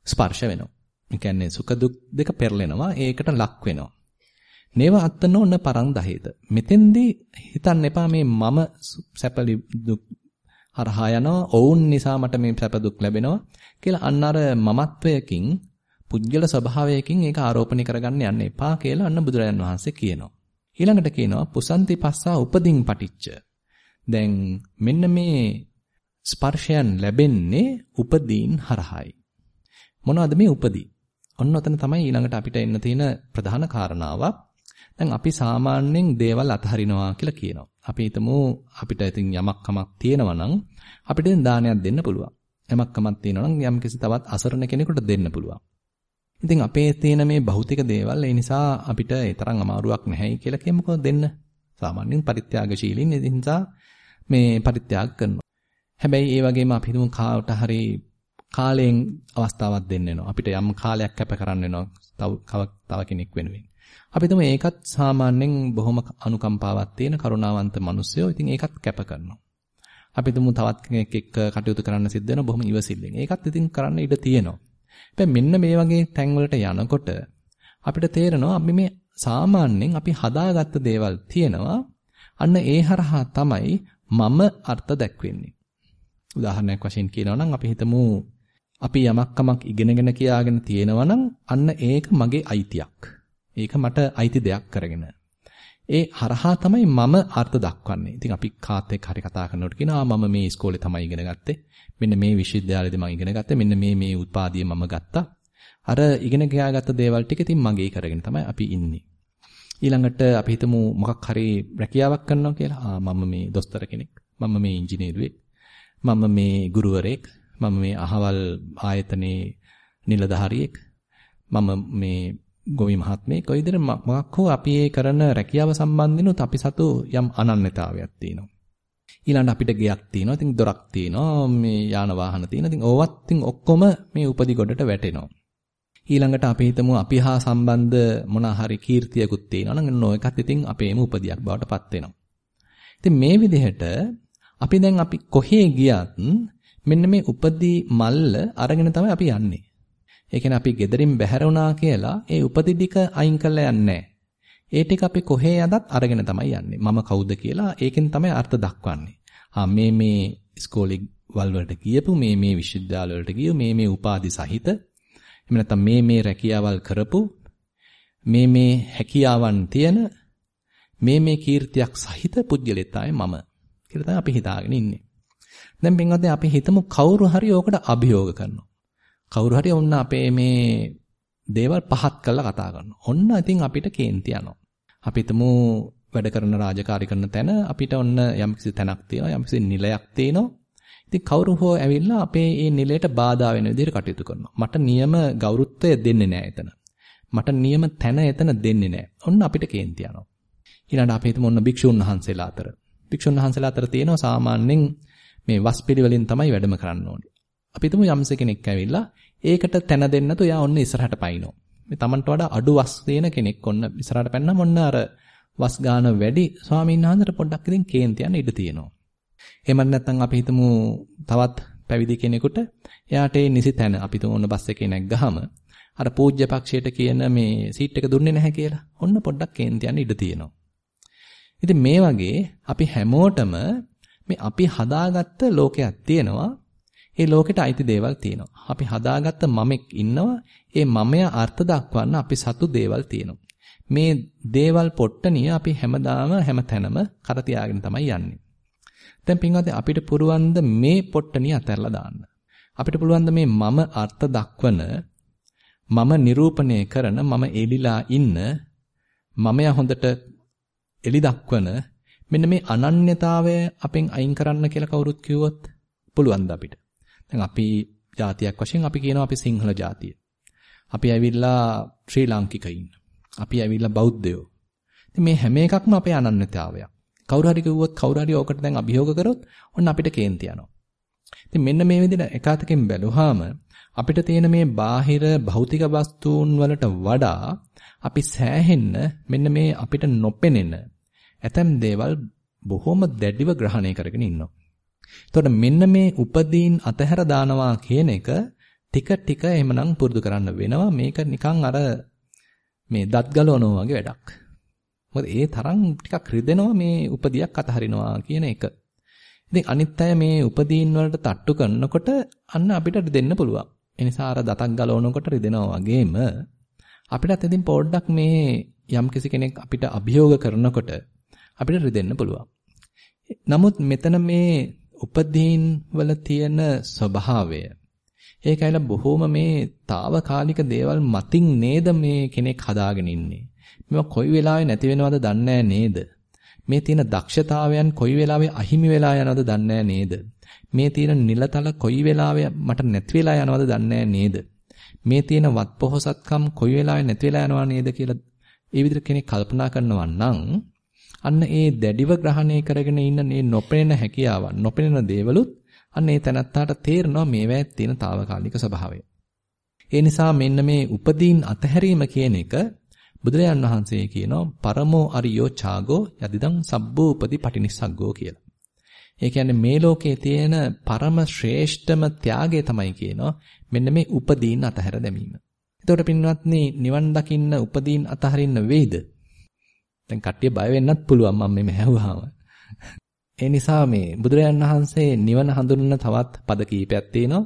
Speaker 1: ස්පර්ශ වෙනවා. ඒ කියන්නේ සුඛ දුක් දෙක පෙරලෙනවා ඒකට ලක් වෙනවා. නේව අත්තන ඔන්න පරං දහේත. මෙතෙන්දී හිතන්න එපා මේ මම සැපලි දුක් හරහා යනවා. ඔවුන් නිසා මට මේ සැප දුක් ලැබෙනවා කියලා අන්න අර මමත්වයකින් පුද්ගල ස්වභාවයකින් ඒක ආරෝපණය කරගන්න යන්න එපා කියලා අන්න බුදුරජාන් වහන්සේ කියනවා. ඊළඟට කියනවා පුසන්ති පස්සා උපදින් පටිච්ච. දැන් මෙන්න මේ ස්පර්ශයන් ලැබෙන්නේ උපදීන් හරහායි. මොනවද මේ උපදී? ඔන්න ඔතන තමයි ඊළඟට අපිට එන්න තියෙන ප්‍රධාන කාරණාවක්. දැන් අපි සාමාන්‍යයෙන් දේවල් අතහරිනවා කියලා කියනවා. අපි හිතමු අපිට ඉතින් යමක් කමක් තියෙනවා නම් අපිට දානයක් දෙන්න පුළුවන්. යමක් කමක් තියෙනවා නම් යම්කිසි තවත් අසරණ කෙනෙකුට දෙන්න පුළුවන්. ඉතින් අපේ තියෙන මේ භෞතික දේවල් ඒ නිසා අපිට ඒ තරම් අමාරුවක් නැහැයි කියලා කියමුකෝ දෙන්න. සාමාන්‍යයෙන් පරිත්‍යාගශීලීන් ඒ නිසා මේ පරිත්‍යාග කරනවා. හැබැයි ඒ වගේම අපි හිතමු කාට හරි කාලයෙන් අවස්ථාවක් දෙන්න වෙනවා. අපිට යම් කාලයක් කැප කරන්න වෙනවා. තව තව කෙනෙක් වෙනුවෙන්. අපි හිතමු ඒකත් සාමාන්‍යයෙන් බොහොම අනුකම්පාවක් තියෙන කරුණාවන්ත මිනිස්සුયો. ඉතින් ඒකත් කැප කරනවා. අපි හිතමු තවත් කෙනෙක් එක්ක කටයුතු කරන්න සිද්ධ වෙනවා බොහොම ඉවසිල්ලෙන්. ඒකත් ඉතින් කරන්න ඉඩ තියෙනවා. හැබැයි මෙන්න මේ වගේ තැන්වලට යනකොට අපිට තේරෙනවා අපි මේ සාමාන්‍යයෙන් අපි හදාගත්ත දේවල් තියෙනවා. අන්න ඒ හරහා තමයි මම අර්ථ දැක්වෙන්නේ. උදාහරණයක් වශයෙන් කියනවා නම් අපි හිතමු අපි යමක් කමක් ඉගෙනගෙන කියාගෙන තියෙනවා නම් අන්න ඒක මගේ අයිතියක්. ඒක මට අයිති දෙයක් කරගෙන. ඒ හරහා තමයි මම අර්ථ දක්වන්නේ. ඉතින් අපි කාත් එක්ක හරි කතා කරනකොට කියනවා මම මේ ඉස්කෝලේ තමයි ඉගෙන ගත්තේ. මෙන්න මේ විශ්වවිද්‍යාලයේදී මම ඉගෙන ගත්තේ. මෙන්න මේ මේ උපාධිය මම ගත්තා. අර ඉගෙන ගියාගත්ත දේවල් ටික ඉතින් මගේ කරගෙන තමයි අපි ඉන්නේ. ඊළඟට අපි හිතමු මොකක් හරි රැකියාවක් කරනවා කියලා. ආ මම මේ දොස්තර කෙනෙක්. මම මේ ඉංජිනේරුවෙක්. මම මේ ගුරුවරයෙක්. මම මේ අහවල් ආයතනයේ නිලධාරියෙක්. මම මේ ගොවි මහත්මයෙක් ඔය විදිහට මොකක් හෝ අපි ඒ කරන රැකියාව සම්බන්ධිනුත් අපි සතු යම් අනන්‍යතාවයක් තියෙනවා. ඊළඟ අපිට ගෙයක් තියෙනවා. ඉතින් දොරක් තියෙනවා. මේ යාන වාහන තියෙනවා. ඉතින් ඕවත් ඉතින් ඔක්කොම මේ උපදි ගොඩට වැටෙනවා. ඊළඟට අපි හිතමු අපි හා සම්බන්ධ මොන හරි කීර්තියකුත් තියෙනවා නම් නොඑකත් ඉතින් අපේම උපදියක් බවට පත් වෙනවා. ඉතින් මේ විදිහට අපි දැන් අපි කොහේ ගියත් මෙන්න මේ උපදී මල්ල අරගෙන තමයි අපි යන්නේ. ඒ කියන්නේ අපි gederin බැහැර වුණා කියලා ඒ උපදි ටික අයින් කරලා යන්නේ ඒ ටික අපි කොහේ යදත් අරගෙන තමයි යන්නේ. මම කවුද කියලා ඒකෙන් තමයි අර්ථ දක්වන්නේ. ආ මේ මේ ඉස්කෝලේ වල වලට ගියපු මේ මේ විශ්වවිද්‍යාල වලට ගිය මේ මේ උපාධි සහිත එහෙම නැත්නම් මේ මේ රැකියාවල් කරපු මේ මේ හැකියාවන් තියෙන මේ මේ කීර්තියක් සහිත පුජ්‍යලෙත් තමයි මම කියලා තමයි අපි හිතාගෙන ඉන්නේ. දැන් පින්වත්නි අපි හිතමු කවුරු හරි ඕකට අභියෝග කරනවා. කවුරු හරි ඔන්න අපේ මේ දේවල් පහත් කරලා කතා කරනවා. ඔන්න ඉතින් අපිට කේන්ති යනවා. අපි හිතමු වැඩ කරන රාජකාරී කරන තැන අපිට ඔන්න යම්කිසි තැනක් තියෙනවා යම්කිසි නිලයක් තියෙනවා. ඉතින් කවුරු හෝ ඇවිල්ලා අපේ මේ නිලයට බාධා වෙන විදිහට කටයුතු කරනවා. මට නියම ගෞරවත්වය දෙන්නේ නැහැ එතන. මට නියම තැන එතන දෙන්නේ නැහැ. ඔන්න අපිට කේන්ති යනවා. ඊළඟට අපි හිතමු ඔන්න භික්ෂුන් වහන්සේලා අතර. භික්ෂුන් වහන්සේලා අතර තියෙනවා සාමාන්‍යයෙන් මේ වස්පිළිවෙලින් තමයි වැඩම කරන්න ඕනේ. අපි හිතමු යම්ස කෙනෙක් ඇවිල්ලා ඒකට තැන දෙන්නතු එයා ඔන්න ඉස්සරහට පයින්නෝ. මේ Tamanට වඩා අඩු වස් දෙන කෙනෙක් ඔන්න ඉස්සරහට පැනනම් ඔන්න අර වස් ගාන වැඩි ස්වාමීන් වහන්සේට පොඩ්ඩක් ඉතින් කේන්ති යන ඉඩ තියෙනවා. එහෙම නැත්නම් අපි හිතමු තවත් පැවිදි කෙනෙකුට එයාට ඒ නිසි තැන අපි තුන් ඔන්න බස් එකේ නැග්ගහම අර පූජ්‍ය පක්ෂයට කියන මේ සීට් එක දුන්නේ නැහැ කියලා. ඔන්න පොඩ්ඩක් කේන්ති යන ඉඩ තියෙනවා. ඉතින් මේ වගේ අපි හැමෝටම මේ අපි හදාගත්ත ලෝකයක් තියෙනවා. ඒ ලෝකෙට අයිති දේවල් තියෙනවා. අපි හදාගත්ත මමෙක් ඉන්නවා. ඒ මමයා අර්ථ දක්වන්න අපි සතු දේවල් තියෙනවා. මේ දේවල් පොට්ටනිය අපි හැමදාම හැමතැනම කර තියාගෙන තමයි යන්නේ. දැන් පින්වත්නි අපිට පුරුවන් මේ පොට්ටනිය අතහැරලා දාන්න. අපිට පුළුවන් මේ මම අර්ථ දක්වන මම නිරූපණය කරන මම එලිලා ඉන්න මමයා හොඳට එලි දක්වන මෙන්න මේ අනන්‍යතාවය අපෙන් අයින් කරන්න කියලා කවුරුත් කිව්වොත් පුළුවන්ද අපිට? දැන් අපි ජාතියක් වශයෙන් අපි කියනවා අපි සිංහල ජාතිය. අපි ඇවිල්ලා ශ්‍රී ලාංකිකයින්. අපි ඇවිල්ලා බෞද්ධයෝ. ඉතින් මේ හැම එකක්ම අපේ අනන්‍යතාවයක්. කවුරු හරි කිව්වොත් කවුරු හරි ඕකට දැන් අභියෝග කරොත් ඔන්න අපිට කේන්ති යනවා. ඉතින් මෙන්න මේ විදිහට එකාතකින් බැලුවාම අපිට තියෙන මේ බාහිර භෞතික වස්තුන් වලට වඩා අපි සෑහෙන්න මෙන්න මේ අපිට නොපෙනෙන ඇතම් දේවල් බොහොම දැඩිව ග්‍රහණය කරගෙන ඉන්නවා. එතකොට මෙන්න මේ උපදීන් අතහැර දානවා කියන එක ටික ටික එහෙමනම් පුරුදු කරන්න වෙනවා. මේක නිකන් අර මේ දත් ගලවනවා වගේ වැඩක්. මොකද ඒ තරම් ටිකක් රිදෙනවා මේ උපදියක් අතහරිනවා කියන එක. ඉතින් අනිත් අය මේ උපදීන් වලට තට්ටු කරනකොට අන්න අපිට රිදෙන්න පුළුවන්. ඒ නිසා අර දතක් ගලවනකොට රිදෙනවා වගේම අපිටත් ඉතින් පොඩ්ඩක් මේ යම් කෙනෙක් අපිට අභියෝග කරනකොට අපිට රිදෙන්න පුළුවන්. නමුත් මෙතන මේ උපදීන් වල තියෙන ස්වභාවය ඒකයිලා බොහොම මේ తాවකාලික දේවල් මතින් නේද මේ කෙනෙක් හදාගෙන ඉන්නේ. මේවා කොයි වෙලාවෙ නැති වෙනවද දන්නේ නේද? මේ තියෙන දක්ෂතාවයන් කොයි වෙලාවෙ අහිමි වෙලා යනවද දන්නේ නේද? මේ තියෙන නිලතල කොයි වෙලාවෙ මට නැති වෙලා යනවද දන්නේ නේද? මේ තියෙන වත්පොහසත්කම් කොයි වෙලාවෙ නැති වෙලා යනවා නේද කියලා ඒ විදිහට කෙනෙක් කල්පනා කරනවා නම් අන්න ඒ දැඩිව ග්‍රහණය කරගෙන ඉන්න මේ නොපෙනෙන හැකියාවන් නොපෙනෙන දේවලුත් අන්න ඒ තනත්තාට තේරෙනවා මේවැය තියෙන తాවකාලික ස්වභාවය. ඒ නිසා මෙන්න මේ උපදීන් අතහැරීම කියන එක බුදුරජාන් වහන්සේ කියනවා පරමෝ අරියෝ ඡාගෝ යදිදං සබ්බෝ උපදි පටිනිස්සග්ගෝ කියලා. ඒ කියන්නේ මේ ලෝකයේ තියෙන පරම ශ්‍රේෂ්ඨම ත්‍යාගය තමයි කියනවා මෙන්න මේ උපදීන් අතහැර දැමීම. එතකොට පින්වත්නි නිවන් දකින්න උපදීන් අතහරින්න වෙයිද? දැන් කට්ටිය බය වෙන්නත් පුළුවන් මම මේ ඇහුවාම. ඒ නිසා මේ බුදුරජාන් වහන්සේ නිවන හඳුන්වන තවත් පද කීපයක් තියෙනවා.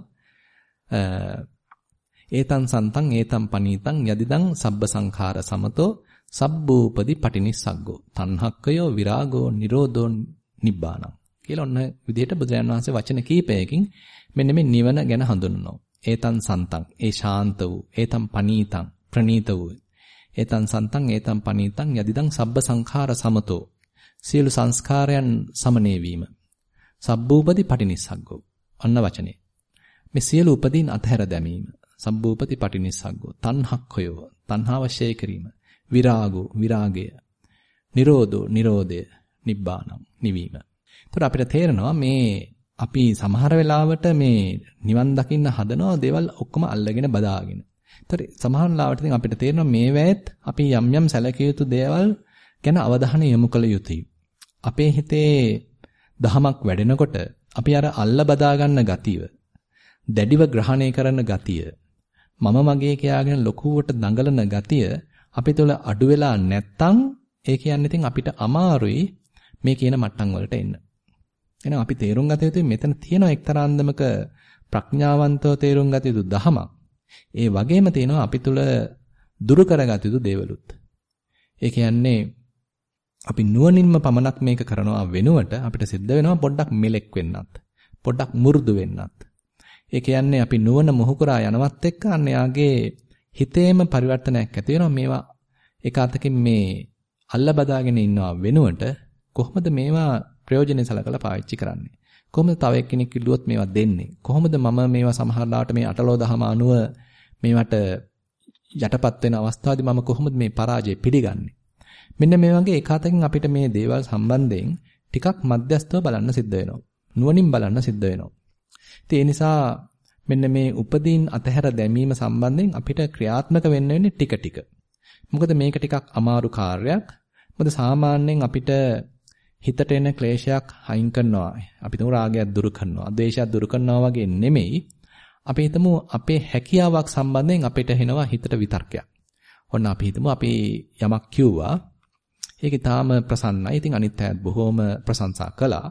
Speaker 1: ඒතං සන්තං ඒතං පනීතං යදිදං සබ්බ සංඛාර සමතෝ සබ්බූපදි පටිනිස්සග්ගෝ තණ්හක්කයෝ විරාගෝ නිරෝධෝ නිබ්බානං කියලා ඔන්න විදිහට බුදුරජාන් වහන්සේ වචන කීපයකින් මෙන්න මේ නිවන ගැන හඳුන්වනවා. ඒතං සන්තං ඒ ශාන්ත වූ ඒතං පනීතං ප්‍රනීත වූ ඒතං සන්තං ඒතං පනීතං යදිදං සබ්බ සංඛාර සමතෝ සියලු සංස්කාරයන් සමනය වීම. සබ්බූපති පටිනිස්සග්ගෝ. අන්න වචනේ. මේ සියලු උපදීන් අතහැර දැමීම. සබ්බූපති පටිනිස්සග්ගෝ. තණ්හක්ඛයෝ. තණ්හාව ෂේ කිරීම. විරාගෝ. විරාගය. නිරෝධෝ. නිරෝධය. නිබ්බානම්. නිවීම. එතකොට අපිට තේරෙනවා මේ අපි සමහර වෙලාවට මේ නිවන් දකින්න හදනවා දේවල් ඔක්කොම අල්ලගෙන බදාගෙන. ඒතර සමහර ලාවට ඉතින් අපිට තේරෙනවා මේ වැයත් අපි යම් යම් සැලකිය යුතු දේවල් ගැන අවධානය යොමු කළ යුතුයි. අපේ හිතේ දහමක් වැඩෙනකොට අපි අර අල්ල බදා ගන්න ගතිය, දැඩිව ග්‍රහණය කරන ගතිය, මම මගේ කියාගෙන ලොකුවට දඟලන ගතිය අපි තුළ අඩු වෙලා නැත්තම් ඒ කියන්නේ ඉතින් අපිට අමාරුයි මේ කියන මට්ටම් වලට එන්න. එහෙනම් අපි තේරුම් ගත යුතුයි මෙතන තියෙන එක්තරා අන්දමක ප්‍රඥාවන්තව තේරුම් ගත යුතු දහමක්. ඒ වගේම තියෙනවා අපි තුළ දුරු කරගත යුතු දේවලුත්. ඒ කියන්නේ අපි නුවණින්ම පමණක් මේක කරනවා වෙනුවට අපිට සිද්ධ වෙනවා පොඩ්ඩක් මෙලෙක් වෙන්නත්. පොඩ්ඩක් මු르දු වෙන්නත්. ඒ කියන්නේ අපි නුවණ මොහු කරා යනවත් එක්ක අන්න යාගේ හිතේම පරිවර්තනයක් ඇති වෙනවා මේවා එක අතකින් මේ අල්ල බදාගෙන ඉන්නවා වෙනුවට කොහොමද මේවා ප්‍රයෝජනෙ සලකලා පාවිච්චි කරන්නේ කොහොමද තව එක්කෙනෙක් කිව්වොත් මේවා දෙන්නේ කොහොමද මම මේවා සමහරලාට මේ අටලෝ දහම අනුව මේවට යටපත් වෙන අවස්ථාවේදී මම කොහොමද මේ පරාජය පිළිගන්නේ මෙන්න මේ වගේ එකතකින් අපිට මේ දේවල් සම්බන්ධයෙන් ටිකක් මධ්‍යස්තව බලන්න සිද්ධ වෙනවා. නුවණින් බලන්න සිද්ධ වෙනවා. ඉතින් ඒ නිසා මෙන්න මේ උපදීන් අතහැර දැමීම සම්බන්ධයෙන් අපිට ක්‍රියාත්මක වෙන්න වෙන්නේ ටික ටික. මොකද මේක ටිකක් අමාරු කාර්යයක්. මොකද සාමාන්‍යයෙන් අපිට හිතට එන ක්ලේශයක් අයින් කරනවා. අපි තුමු රාගයක් දුරු කරනවා. ද්වේෂයක් දුරු කරනවා වගේ නෙමෙයි. අපි හිතමු අපේ හැකියාවක් සම්බන්ධයෙන් අපිට එනවා හිතට විතර්කයක්. ඔන්න අපි හිතමු අපි යමක් කිව්වා. ඒක ඊටාම ප්‍රසන්නයි. ඉතින් අනිත් අයත් බොහොම ප්‍රශංසා කළා.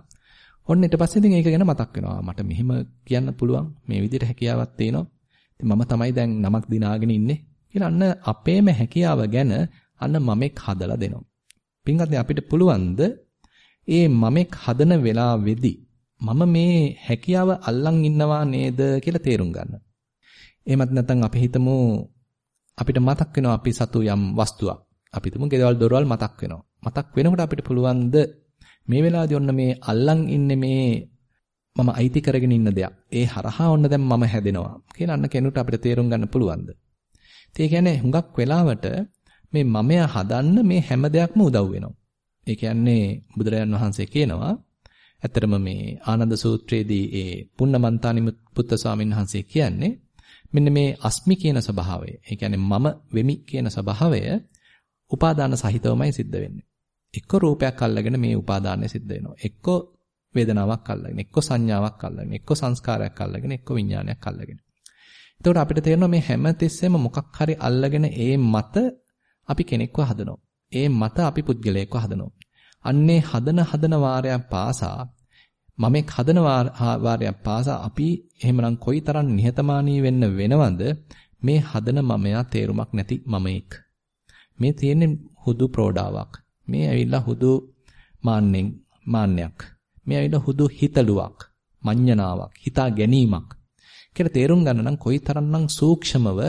Speaker 1: ඔන්න ඊට පස්සේ ඉතින් ඒක ගැන මතක් වෙනවා. මට මෙහෙම කියන්න පුළුවන්. මේ විදිහට හැකියාවක් තියෙනවා. ඉතින් මම තමයි දැන් නමක් දිනාගෙන ඉන්නේ. කියලා අන්න අපේම හැකියාව ගැන අන්න මමෙක් හදලා දෙනවා. පින්ගත්නි අපිට පුළුවන්ද ඒ මමෙක් හදන වෙලාවේදී මම මේ හැකියාව අල්ලන් ඉන්නවා නේද කියලා තේරුම් ගන්න. එහෙමත් නැත්නම් අපි හිතමු අපිට මතක් වෙනවා අපි සතු යම් වස්තුවක්. අපි හිතමු ගෙදවල් දොරවල් මතක් වෙනවා. මතක් වෙනකොට අපිට පුළුවන්ද මේ වෙලාවේදී ඔන්න මේ අල්ලන් ඉන්නේ මේ මම අයිති කරගෙන ඉන්න දෙයක්. ඒ හරහා ඔන්න දැන් මම හැදෙනවා. කියලා අන්න කෙනෙකුට අපිට තේරුම් ගන්න පුළුවන්ද? ඒ කියන්නේ හුඟක් වෙලාවට මේ මමයා හදන්න මේ හැම දෙයක්ම උදව් වෙනවා. ඒ කියන්නේ බුදුරජාන් වහන්සේ කියනවා ඇත්තටම මේ ආනන්ද සූත්‍රයේදී ඒ පුන්නමන්තානි පුත්ත ස්වාමීන් වහන්සේ කියන්නේ මෙන්න මේ අස්මි කියන ස්වභාවය. ඒ කියන්නේ මම වෙමි කියන ස්වභාවය උපාදාන සහිතවමයි සිද්ධ වෙන්නේ. එක්ක රූපයක් අල්ලගෙන මේ උපාදානය සිද්ධ වෙනවා. එක්ක වේදනාවක් අල්ලගෙන, එක්ක සංඥාවක් අල්ලගෙන, එක්ක සංස්කාරයක් අල්ලගෙන, එක්ක විඥානයක් අල්ලගෙන. එතකොට අපිට තේරෙනවා මේ හැම තිස්සෙම මොකක් හරි අල්ලගෙන ඒ මත අපි කෙනෙක්ව හදනවා. ඒ මත අපි පුද්ගලයෙක්ව හදනවා. අන්නේ හදන හදන වාරයක් පාසා මමෙක් හදන වාරයක් පාසා අපි එහෙමනම් කොයිතරම් නිහතමානී වෙන්න වෙනවද මේ හදන මමයා තේරුමක් නැති මමෙක්. මේ තියෙන්නේ හුදු ප්‍රෝඩාවක්. මේ ඇවිල්ලා හුදු මාන්නෙන් මාන්නයක්. මේ ඇවිල්ලා හුදු හිතලුවක්, මඤ්ඤණාවක්, හිතා ගැනීමක්. කියලා තේරුම් ගන්න නම් කොයිතරම්නම් සූක්ෂමව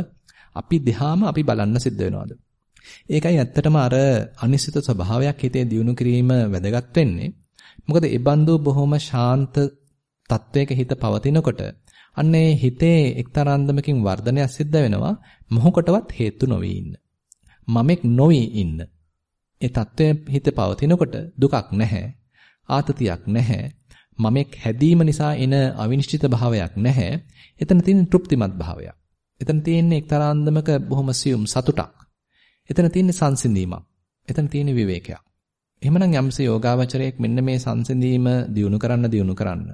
Speaker 1: අපි දිහාම අපි බලන්න සිද්ධ වෙනවද? ඒකයි ඇත්තටම අර අනිසිත ස්වභාවයක් හිතේ දියුණු කිරීම වැදගත් වෙන්නේ. මොකද ඒ බඳු බොහොම ශාන්ත තත්වයක හිත පවතිනකොට අන්නේ හිතේ එක්තරා අන්දමකින් වර්ධනයක් සිද්ධ වෙනවා මොහොකටවත් හේතු නොවි ඉන්න. මමෙක් නොවි ඉන්න. ඒ தත්වයේ හිත පවතිනකොට දුකක් නැහැ. ආතතියක් නැහැ. මමෙක් හැදීම නිසා එන අවිනිශ්චිත භාවයක් නැහැ. එතන තියෙන තෘප්තිමත් භාවයක්. එතන තියෙන්නේ එක්තරා අන්දමක බොහොම සියුම් සතුටක්. එතන තියෙන්නේ සංසිඳීමක්. එතන තියෙන්නේ විවේකයක්. එහෙමනම් යම්සේ යෝගාවචරයක් මෙන්න මේ සංසිඳීම දියුණු කරන්න දියුණු කරන්න.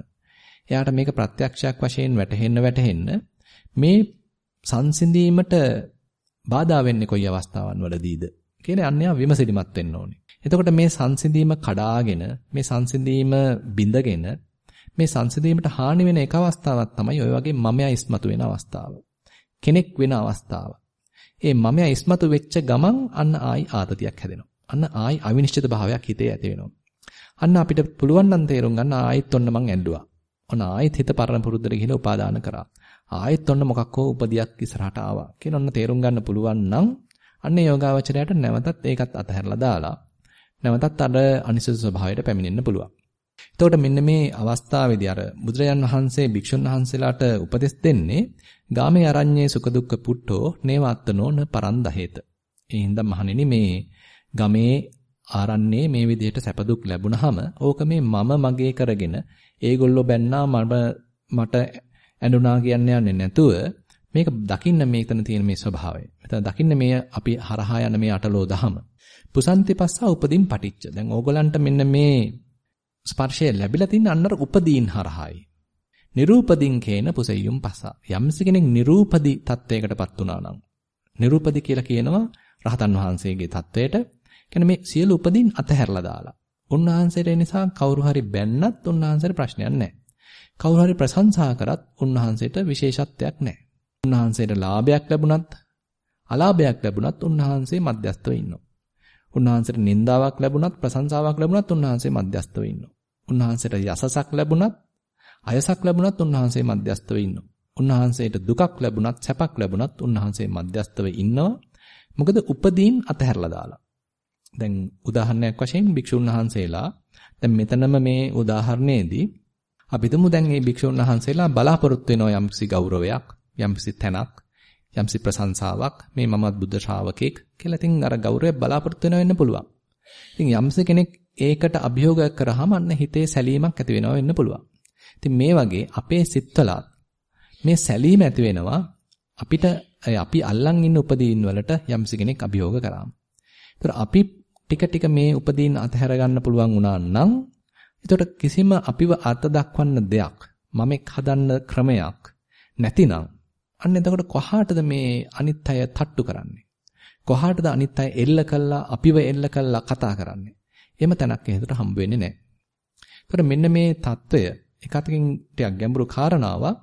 Speaker 1: එයාට මේක ප්‍රත්‍යක්ෂයක් වශයෙන් වැටහෙන්න වැටහෙන්න මේ සංසිඳීමට බාධා වෙන්නේ කොයි අවස්ථාවන් වලදීද කියලා අන්‍යයා විමසිලිමත් වෙන්න ඕනේ. එතකොට මේ සංසිඳීම කඩාගෙන මේ සංසිඳීම බිඳගෙන මේ සංසිඳීමට හානි වෙන එක අවස්ථාවක් තමයි ඔය වගේ මමයා ඉස්මතු වෙන අවස්ථාව. කෙනෙක් වෙන අවස්ථාව. ඒ මමයා ඉස්මතු වෙච්ච ගමන් අන්න ආයි ආතතියක් හැදෙනවා. අන්න ආයි අවිනිශ්චිත භාවයක් හිතේ ඇති වෙනවා. අන්න අපිට පුළුවන් නම් තේරුම් ගන්න ආයෙත් ඔන්න මං ඇඬුවා. ඔන්න ආයෙත් හිත පරණ පුරුද්දට ගිහිලා උපාදාන කරා. ආයෙත් ඔන්න මොකක් හෝ උපදියක් ඉස්සරහට ආවා. කියන ඔන්න තේරුම් ගන්න පුළුවන් නම් අන්න යෝගාවචරයට නැවතත් ඒකත් අතහැරලා දාලා නැවතත් අර අනිසස ස්වභාවයට පැමිණෙන්න පුළුවන්. එතකොට මෙන්න මේ අවස්ථාවේදී අර බුදුරජාන් වහන්සේ භික්ෂුන් වහන්සේලාට උපදෙස් දෙන්නේ ගාමේ අරඤ්ඤේ සුඛ දුක්ඛ පුට්ඨෝ නේවත්තනෝ න පරන්දහෙත. ඒ හින්දා මහණෙනි මේ ගමේ ආරන්නේ මේ විදිහට සැප දුක් ලැබුණාම ඕක මේ මම මගේ කරගෙන ඒගොල්ලෝ බැන්නා මට ඇඬුනා කියන්නේ යන්නේ නැතුව මේක දකින්න මේතන තියෙන මේ ස්වභාවය. මෙතන දකින්න මේ අපි හරහා යන මේ අටලෝ දහම. පුසන්ති පස්සා උපදීන් පටිච්ච. දැන් ඕගලන්ට මෙන්න මේ ස්පර්ශය ලැබිලා තින්න අන්නර උපදීන් හරහායි. නිරූපදීන් කේන පුසෙයුම් පස්සා. යම්ස කෙනෙක් නිරූපදී තත්වයකටපත් වුණා නම් නිරූපදී කියලා කියනවා රහතන් වහන්සේගේ තත්වයට කියන්නේ මේ සියලු උපදීන් අතහැරලා දාලා. උන්වහන්සේට ඒ නිසා කවුරු හරි බැන්නත් උන්වහන්සේට ප්‍රශ්නයක් නැහැ. කවුරු හරි ප්‍රශංසා කරත් උන්වහන්සේට විශේෂත්වයක් නැහැ. උන්වහන්සේට ලාභයක් ලැබුණත් අලාභයක් ලැබුණත් උන්වහන්සේ මධ්‍යස්තව ඉන්නවා. උන්වහන්සේට නින්දාවක් ලැබුණත් ප්‍රශංසාවක් ලැබුණත් උන්වහන්සේ මධ්‍යස්තව ඉන්නවා. උන්වහන්සේට යසසක් ලැබුණත් අයසක් ලැබුණත් උන්වහන්සේ මධ්‍යස්තව ඉන්නවා. උන්වහන්සේට දුකක් ලැබුණත් සැපක් ලැබුණත් උන්වහන්සේ මධ්‍යස්තව ඉන්නවා. මොකද උපදීන් අතහැරලා දාලා. දැන් උදාහරණයක් වශයෙන් භික්ෂුන් වහන්සේලා දැන් මෙතනම මේ උදාහරණයේදී අපි තුමු දැන් මේ භික්ෂුන් වහන්සේලා බලාපොරොත්තු වෙනවා යම්සි ගෞරවයක් යම්සි තැනක් යම්සි ප්‍රශංසාවක් මේ මමත් බුද්ධ ශ්‍රාවකෙක් කියලා ඉතින් අර ගෞරවය බලාපොරොත්තු වෙනවා වෙන්න පුළුවන්. ඉතින් යම්සි කෙනෙක් ඒකට අභියෝගයක් කරාම අන්න හිතේ සැලීමක් ඇති වෙනවා වෙන්න පුළුවන්. ඉතින් මේ වගේ අපේ සිත්වලත් මේ සැලීම ඇති වෙනවා අපිට අපි අල්ලන් ඉන්න උපදීන් වලට යම්සි කෙනෙක් අභියෝග කරාම. ඒතර අපි ටික ටික මේ උපදීන් අතහැර ගන්න පුළුවන් වුණා නම් එතකොට කිසිම අපිව අර්ථ දක්වන්න දෙයක් මමෙක් හදන්න ක්‍රමයක් නැතිනම් අන්න එතකොට කොහාටද මේ අනිත් අය තට්ටු කරන්නේ? කොහාටද අනිත් අය එල්ල කළා අපිව එල්ල කළා කතා කරන්නේ? එහෙම තැනක් හේතුවට හම්බ වෙන්නේ නැහැ. ඒතර මෙන්න මේ తত্ত্বය එකතකින් ටිකක් ගැඹුරු කාරණාවක්.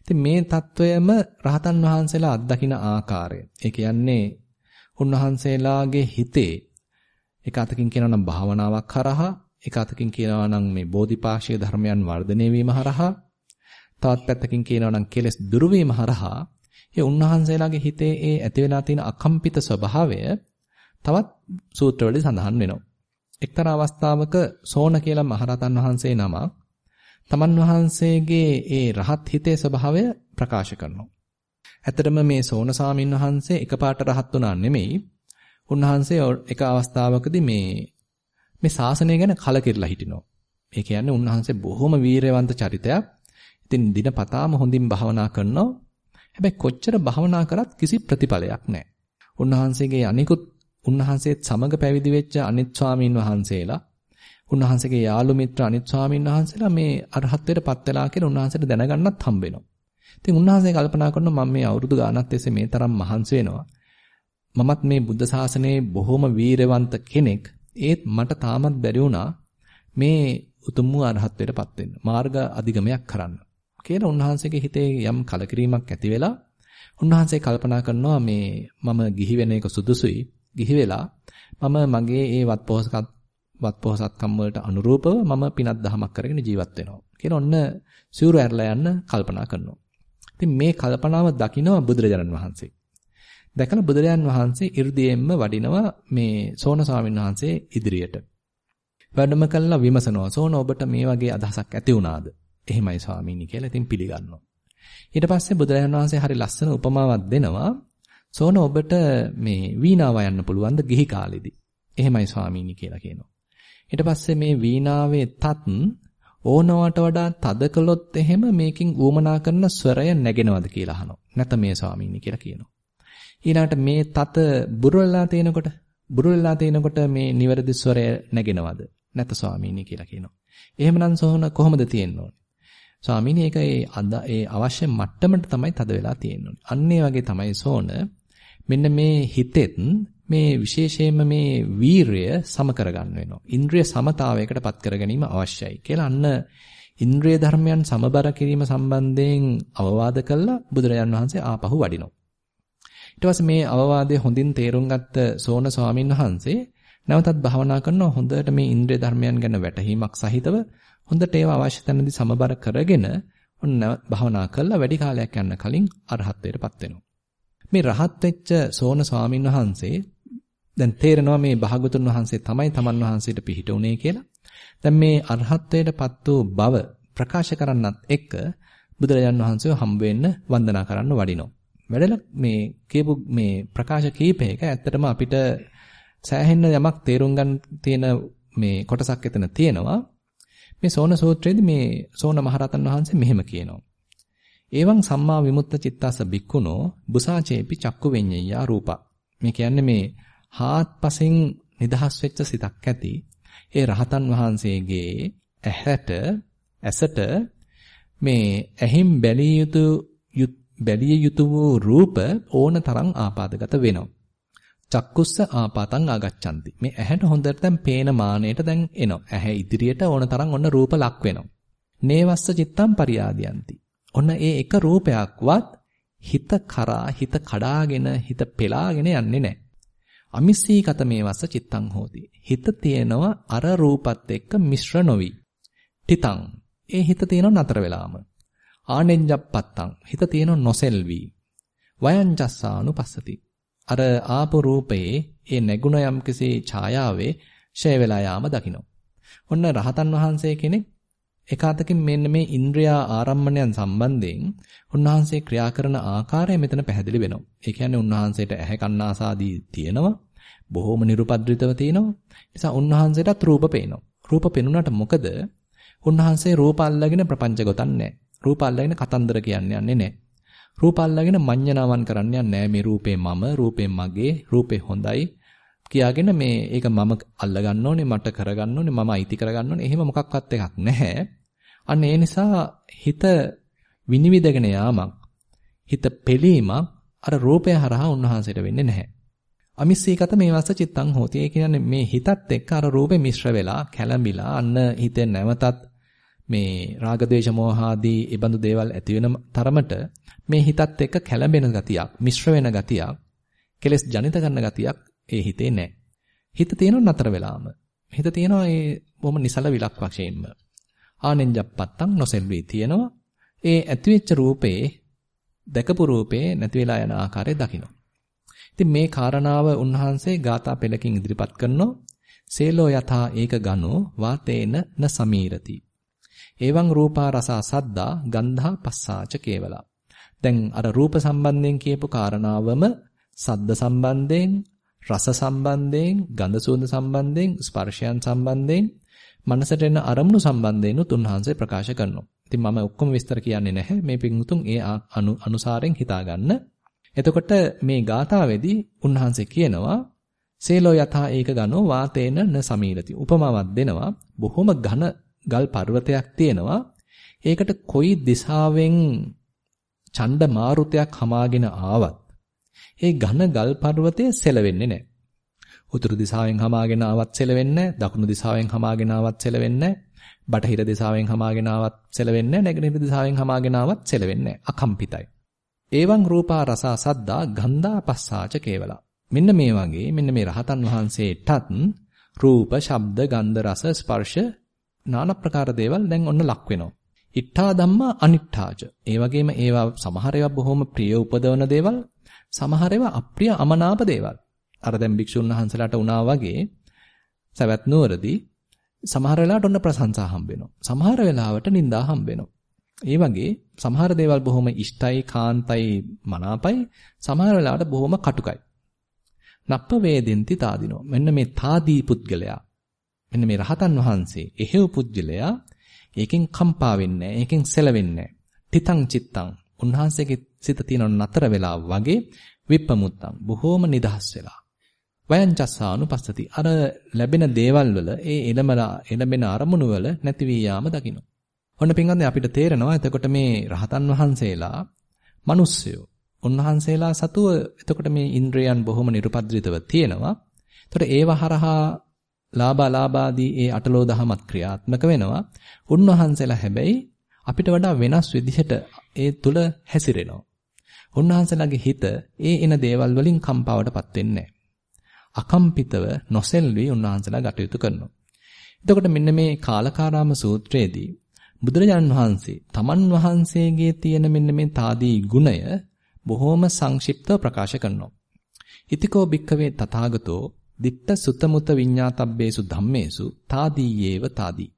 Speaker 1: ඉතින් මේ తত্ত্বයම රහතන් වහන්සේලා අත්දකින ආකාරය. ඒ කියන්නේ උන්වහන්සේලාගේ හිතේ එකතකින් කියනවා නම් භාවනාවක් කරහා එකතකින් කියනවා නම් මේ බෝධිපාක්ෂික ධර්මයන් වර්ධනය වීම හරහා තවත් පැත්තකින් කියනවා නම් කෙලෙස් දුරු වීම හරහා ඒ උන්වහන්සේලාගේ හිතේ ඒ ඇති වෙලා තියෙන අකම්පිත ස්වභාවය තවත් සූත්‍රවලදී සඳහන් වෙනවා. එක්තරා අවස්ථාවක සෝන කියලා මහරතන් වහන්සේ නමක් තමන් වහන්සේගේ ඒ රහත් හිතේ ස්වභාවය ප්‍රකාශ කරනවා. ඇත්තටම මේ සෝන සාමින් වහන්සේ එකපාරට රහත් වුණා නෙමෙයි. උන්වහන්සේ එක අවස්ථාවකදී මේ මේ ශාසනය ගැන කලකිරලා හිටිනවා. ඒ කියන්නේ උන්වහන්සේ බොහොම වීරයවන්ත චරිතයක්. ඉතින් දිනපතාම හොඳින් භාවනා කරනවා. හැබැයි කොච්චර භාවනා කරත් කිසි ප්‍රතිඵලයක් නැහැ. උන්වහන්සේගේ අනිකුත් උන්වහන්සේත් සමග පැවිදි වෙච්ච අනිත් ස්වාමීන් වහන්සේලා උන්වහන්සේගේ යාළු මිත්‍ර අනිත් ස්වාමීන් වහන්සේලා මේ අරහත්ත්වයට පත් වෙලා කියලා උන්වහන්සේට දැනගන්නත් හම්බ වෙනවා. ඉතින් උන්වහන්සේ කල්පනා කරනවා මම මේ අවුරුදු ගාණක් තිස්සේ මේ තරම් මහන්සි වෙනවා. මමත් මේ බුද්ධ ශාසනයේ බොහොම වීරවන්ත කෙනෙක්. ඒත් මට තාමත් බැරි වුණා මේ උතුම් වූ අරහත්ත්වයටපත් වෙන්න. මාර්ග අධිගමයක් කරන්න. කියලා උන්වහන්සේගේ හිතේ යම් කලකිරීමක් ඇති වෙලා උන්වහන්සේ කල්පනා කරනවා මේ මම ගිහි වෙන එක සුදුසුයි. ගිහි වෙලා මම මගේ ඒ වත්පොහසත් වත්පොහසත්කම් වලට අනුරූපව මම පිනක් දහමක් කරගෙන ජීවත් වෙනවා. කියලා ඔන්න සිවුරු ඇරලා යන්න කල්පනා කරනවා. ඉතින් මේ කල්පනාව දකිනවා බුදුරජාණන් වහන්සේ. දැකලා බුදුරජාන් වහන්සේ 이르දියෙන්ම වඩිනවා මේ සෝන ස්වාමීන් වහන්සේ ඉදිරියට. වැඩම කළා විමසනවා. සෝන ඔබට මේ වගේ අදහසක් ඇති වුණාද? එහෙමයි ස්වාමීනි කියලා ඉතින් පිළිගන්නවා. ඊට පස්සේ බුදුරජාන් වහන්සේ හරි ලස්සන උපමාවක් දෙනවා. සෝන ඔබට මේ වීණාව යන්න පුළුවන්ද ගිහි කාලෙදී? එහෙමයි ස්වාමීනි කියලා කියනවා. ඊට පස්සේ මේ වීණාවේ තත් ඕනවට වඩා තද කළොත් එහෙම මේකෙන් ඌමනා කරන ස්වරය නැගෙනවද කියලා අහනවා. නැත මේ ස්වාමීනි කියලා කියනවා. ඊළඟට මේ තත බුරුලලා තේනකොට බුරුලලා තේනකොට මේ නිවැරදි ස්වරය නැගෙනවද? නැත ස්වාමීනි කියලා කියනවා. එහෙමනම් සෝන කොහොමද තියෙන්න ඕනේ? ස්වාමීනි ඒක ඒ ඒ අවශ්‍ය මට්ටමට තමයි තද වෙලා තියෙන්න ඕනේ. අන්න වගේ තමයි සෝන මෙන්න මේ හිතෙත් මේ විශේෂයෙන්ම මේ වීරය සම කරගන්න වෙනවා. ඉන්ද්‍රිය සමතාවයකට පත් කර ගැනීම අවශ්‍යයි කියලා අන්න ඉන්ද්‍රිය ධර්මයන් සමබර කිරීම සම්බන්ධයෙන් අවවාද කළා බුදුරජාන් වහන්සේ ආපහු වඩිනවා. ඊට පස්සේ මේ අවවාදය හොඳින් තේරුම් ගත්ත සෝන ස්වාමීන් වහන්සේ නැවතත් භාවනා කරනවා හොඳට මේ ඉන්ද්‍රිය ධර්මයන් ගැන වැටහීමක් සහිතව හොඳට ඒවා අවශ්‍ය තැනදී සමබර කරගෙන ඔන්න භාවනා කළා වැඩි කාලයක් යන්න කලින් අරහත්ත්වයටපත් වෙනවා. මේ රහත් වෙච්ච සෝන ස්වාමීන් වහන්සේ දැන් තේරෙනවා මේ භාගතුන් වහන්සේ තමයි තමන් වහන්සේට පිහිට උනේ කියලා. දැන් මේ අරහත්ත්වයටපත් වූ බව ප්‍රකාශ කරන්නත් එක්ක බුදුරජාන් වහන්සේව හම්බ වෙන්න වන්දනා කරන්න වඩිනවා. වැඩලා මේ කියපු මේ ප්‍රකාශ කීපයක ඇත්තටම අපිට සෑහෙන්න යමක් තේරුම් ගන්න තියෙන මේ කොටසක් එතන තියෙනවා. මේ සෝන සූත්‍රයේදී මේ සෝන මහරතන් වහන්සේ මෙහෙම කියනවා. එවං සම්මා විමුක්ත චිත්තස බික්කුණෝ බුසාචේපි චක්කු වෙඤ්ඤයා රූපා. මේ කියන්නේ මේ හාත්පසින් නිදහස් වෙච්ච සිතක් ඇති ඒ රහතන් වහන්සේගේ ඇහැට ඇසට මේ ඇහිම් බැලිය යුතු බැලිය යුතු වූ රූප ඕන තරම් ආපාදගත වෙනවා. චක්කුස්ස ආපාතං ආගච්ඡanti. මේ ඇහැට හොඳට දැන් පේන මානෙට දැන් එනවා. ඇහැ ඉදිරියට ඕන තරම් ඔන්න රූප ලක් වෙනවා. නේවස්ස චිත්තම් පරියාදියන්ති. ඔන්න ඒ එක රූපයක්වත් හිත කරා හිත කඩාගෙන හිත පෙලාගෙන යන්නේ නැහැ. අමිස්සීගත මේවස්ස චිත්තං හෝති. හිත තියෙනවා අර රූපත් එක්ක මිශ්‍ර නොවි. තිතං. ඒ හිත තියෙනව නතර වෙලාම. ආනෙන්ජප්පත්තං. හිත තියෙනව නොසෙල්වි. වයංජස්සානුපස්සති. අර ආපු රූපයේ ඒ නැගුණ යම්කිසි ඡායාවේ ෂය වෙලා යාම දකින්න. ඔන්න රහතන් වහන්සේ කෙනෙක් එකාතකින් මෙන්න මේ ඉන්ද්‍රියා ආරම්මණයන් සම්බන්ධයෙන් උන්වහන්සේ ක්‍රියා කරන ආකාරය මෙතන පැහැදිලි වෙනවා. ඒ කියන්නේ උන්වහන්සේට ඇහැ කන්නාසාදී තියෙනවා. බොහොම නිර්පද්‍රිතව තියෙනවා. නිසා උන්වහන්සේටත් රූප පේනවා. රූප පෙනුනට මොකද? උන්වහන්සේ රූප අල්ලගෙන ප්‍රපංච ගොතන්නේ රූප අල්ලගෙන කතන්දර කියන්නේ යන්නේ නැහැ. රූප අල්ලගෙන මඤ්ඤණාවන් කරන්න යන්නේ මේ රූපේ මම, රූපේ මගේ, රූපේ හොඳයි කියාගෙන මේ ඒක මම අල්ල ගන්න ඕනේ, මට කර ගන්න ඕනේ, මම අයිති කර ගන්න ඕනේ. එහෙම මොකක්වත් එකක් නැහැ. අන්න ඒ නිසා හිත විනිවිදගෙන යාමක්, හිත පෙළීමක් අර රූපය හරහා උන්වහන්සේට වෙන්නේ නැහැ. අමිස්සීකත මේ වස්ස චිත්තං හෝති. ඒ කියන්නේ මේ හිතත් එක්ක අර රූපේ මිශ්‍ර වෙලා කැළඹිලා අන්න හිතේ නැවතත් මේ රාග ద్వේෂ මෝහ ආදී ඉබඳු දේවල් ඇති වෙන තරමට මේ හිතත් එක්ක කැළඹෙන ගතියක්, මිශ්‍ර වෙන ගතියක්, කෙලස් ජනිත කරන ගතියක් ඒ හිතේ නැහැ. හිත තියෙනව නතර වෙලාම. හිත තියෙනවා ඒ බොහොම නිසල විලක් වශයෙන්ම. ආනෙන්ජප්පත්තං නොසෙල්වි තියෙනවා. ඒ ඇතිවෙච්ච රූපේ දැකපු රූපේ නැති වෙලා යන ආකාරය දකිනවා. ඉතින් මේ කාරණාව උන්වහන්සේ ගාථා පෙළකින් ඉදිරිපත් කරනෝ සේලෝ යථා ඒක ගනෝ වාතේන න සමීරති. එවං රූපා රසා සද්දා ගන්ධා පස්සාච කේවලා. දැන් අර රූප සම්බන්ධයෙන් කියපු කාරණාවම සද්ද සම්බන්ධයෙන් රස සම්බන්ධයෙන් ගන්ධ සුවඳ සම්බන්ධයෙන් ස්පර්ශයන් සම්බන්ධයෙන් මනසට එන අරමුණු සම්බන්ධයෙන් උන්වහන්සේ ප්‍රකාශ කරනවා. ඉතින් මම ඔක්කොම විස්තර කියන්නේ නැහැ. මේ පිංතුන් ඒ අනුසාරයෙන් හිතාගන්න. එතකොට මේ ගාථාවේදී උන්වහන්සේ කියනවා සේලෝ යථා ඒක ගනෝ වාතේන න සමීරති. උපමාවක් දෙනවා. බොහොම ඝන ගල් පර්වතයක් තියෙනවා. ඒකට කොයි දිශාවෙන් ඡණ්ඩ මාරුතයක් හමාගෙන ආවත් ඒ ඝන ගල් පර්වතය සෙලවෙන්නේ නැහැ. උතුරු දිශාවෙන් හමාගෙන ආවත් සෙලවෙන්නේ නැහැ. දකුණු දිශාවෙන් හමාගෙන ආවත් සෙලවෙන්නේ නැහැ. බටහිර දිශාවෙන් හමාගෙන ආවත් සෙලවෙන්නේ නැහැ. නැගෙනහිර දිශාවෙන් හමාගෙන ආවත් සෙලවෙන්නේ නැහැ. අකම්පිතයි. ඒවං රූපා රසා සද්දා ගන්ධා පස්සාච කේවලා. මෙන්න මේ වගේ මෙන්න මේ රහතන් වහන්සේටත් රූප, ශබ්ද, ගන්ධ, රස, ස්පර්ශ নানা ප්‍රකාර දේවල් දැන් ඔන්න ලක් වෙනවා. ඉත්තා ධම්මා අනිත්තාජ. ඒ වගේම ඒවා සමහර ඒවා බොහොම ප්‍රිය උපදවන දේවල්, සමහර ඒවා අප්‍රිය අමනාප දේවල්. අර දැන් භික්ෂුන් වහන්සලාට වුණා වගේ සවැත් නුවරදී සමහර වෙලාවට ඔන්න ප්‍රශංසා හම්බ වෙනවා. සමහර වෙලාවට නිନ୍ଦා හම්බ වෙනවා. ඒ වගේ සමහර දේවල් බොහොම ඉෂ්ටයි, කාන්තයි, මනාපයි, සමහර වෙලාවට බොහොම කටුකයි. නප්ප වේදෙන්ති තාදිනෝ. මෙන්න මේ තාදී පුද්ගලයා මෙන්න මේ රහතන් වහන්සේ, එහෙව් පුද්ගලයා ඒකෙන් කම්පා වෙන්නේ නැහැ. ඒකෙන් සැලවෙන්නේ නැහැ. තිතං චිත්තං. උන්වහන්සේගේ සිත තියෙන නතර වෙලා වගේ විප්පමුත්තං. බොහොම නිදහස් වෙලා. වයංචස්සානුපස්සති. අර ලැබෙන දේවල් වල ඒ එළමලා එළඹෙන අරමුණු වල නැති වී යාම දකින්න. ඔන්න පින්වත්නි අපිට තේරෙනවා එතකොට මේ රහතන් වහන්සේලා මිනිස්සයෝ. උන්වහන්සේලා සතුව එතකොට මේ ඉන්ද්‍රයන් බොහොම නිර්පද්‍රිතව තියෙනවා. එතකොට ඒව හරහා ලාභා ලාභාදී ඒ අටලෝ දහමත් ක්‍රියාත්මක වෙනවා. උන්වහන්සේලා හැබැයි අපිට වඩා වෙනස් විදිහට ඒ තුල හැසිරෙනවා. උන්වහන්සේලාගේ හිත ඒ එන දේවල් වලින් කම්පාවටපත් වෙන්නේ අකම්පිතව නොසෙල්වි උන්වහන්සේලා කටයුතු කරනවා. එතකොට මෙන්න මේ කාලකාරාම සූත්‍රයේදී බුදුරජාණන් වහන්සේ තමන් වහන්සේගේ තියෙන මෙන්න මේ తాදී ගුණය බොහෝම සංක්ෂිප්තව ප්‍රකාශ කරනවා. ඉතිකෝ භික්කවේ තථාගතෝ දිත්ත සුතමුත විඤ්ඤාතබ්බේසු ධම්මේසු తాදීයේව తాදී.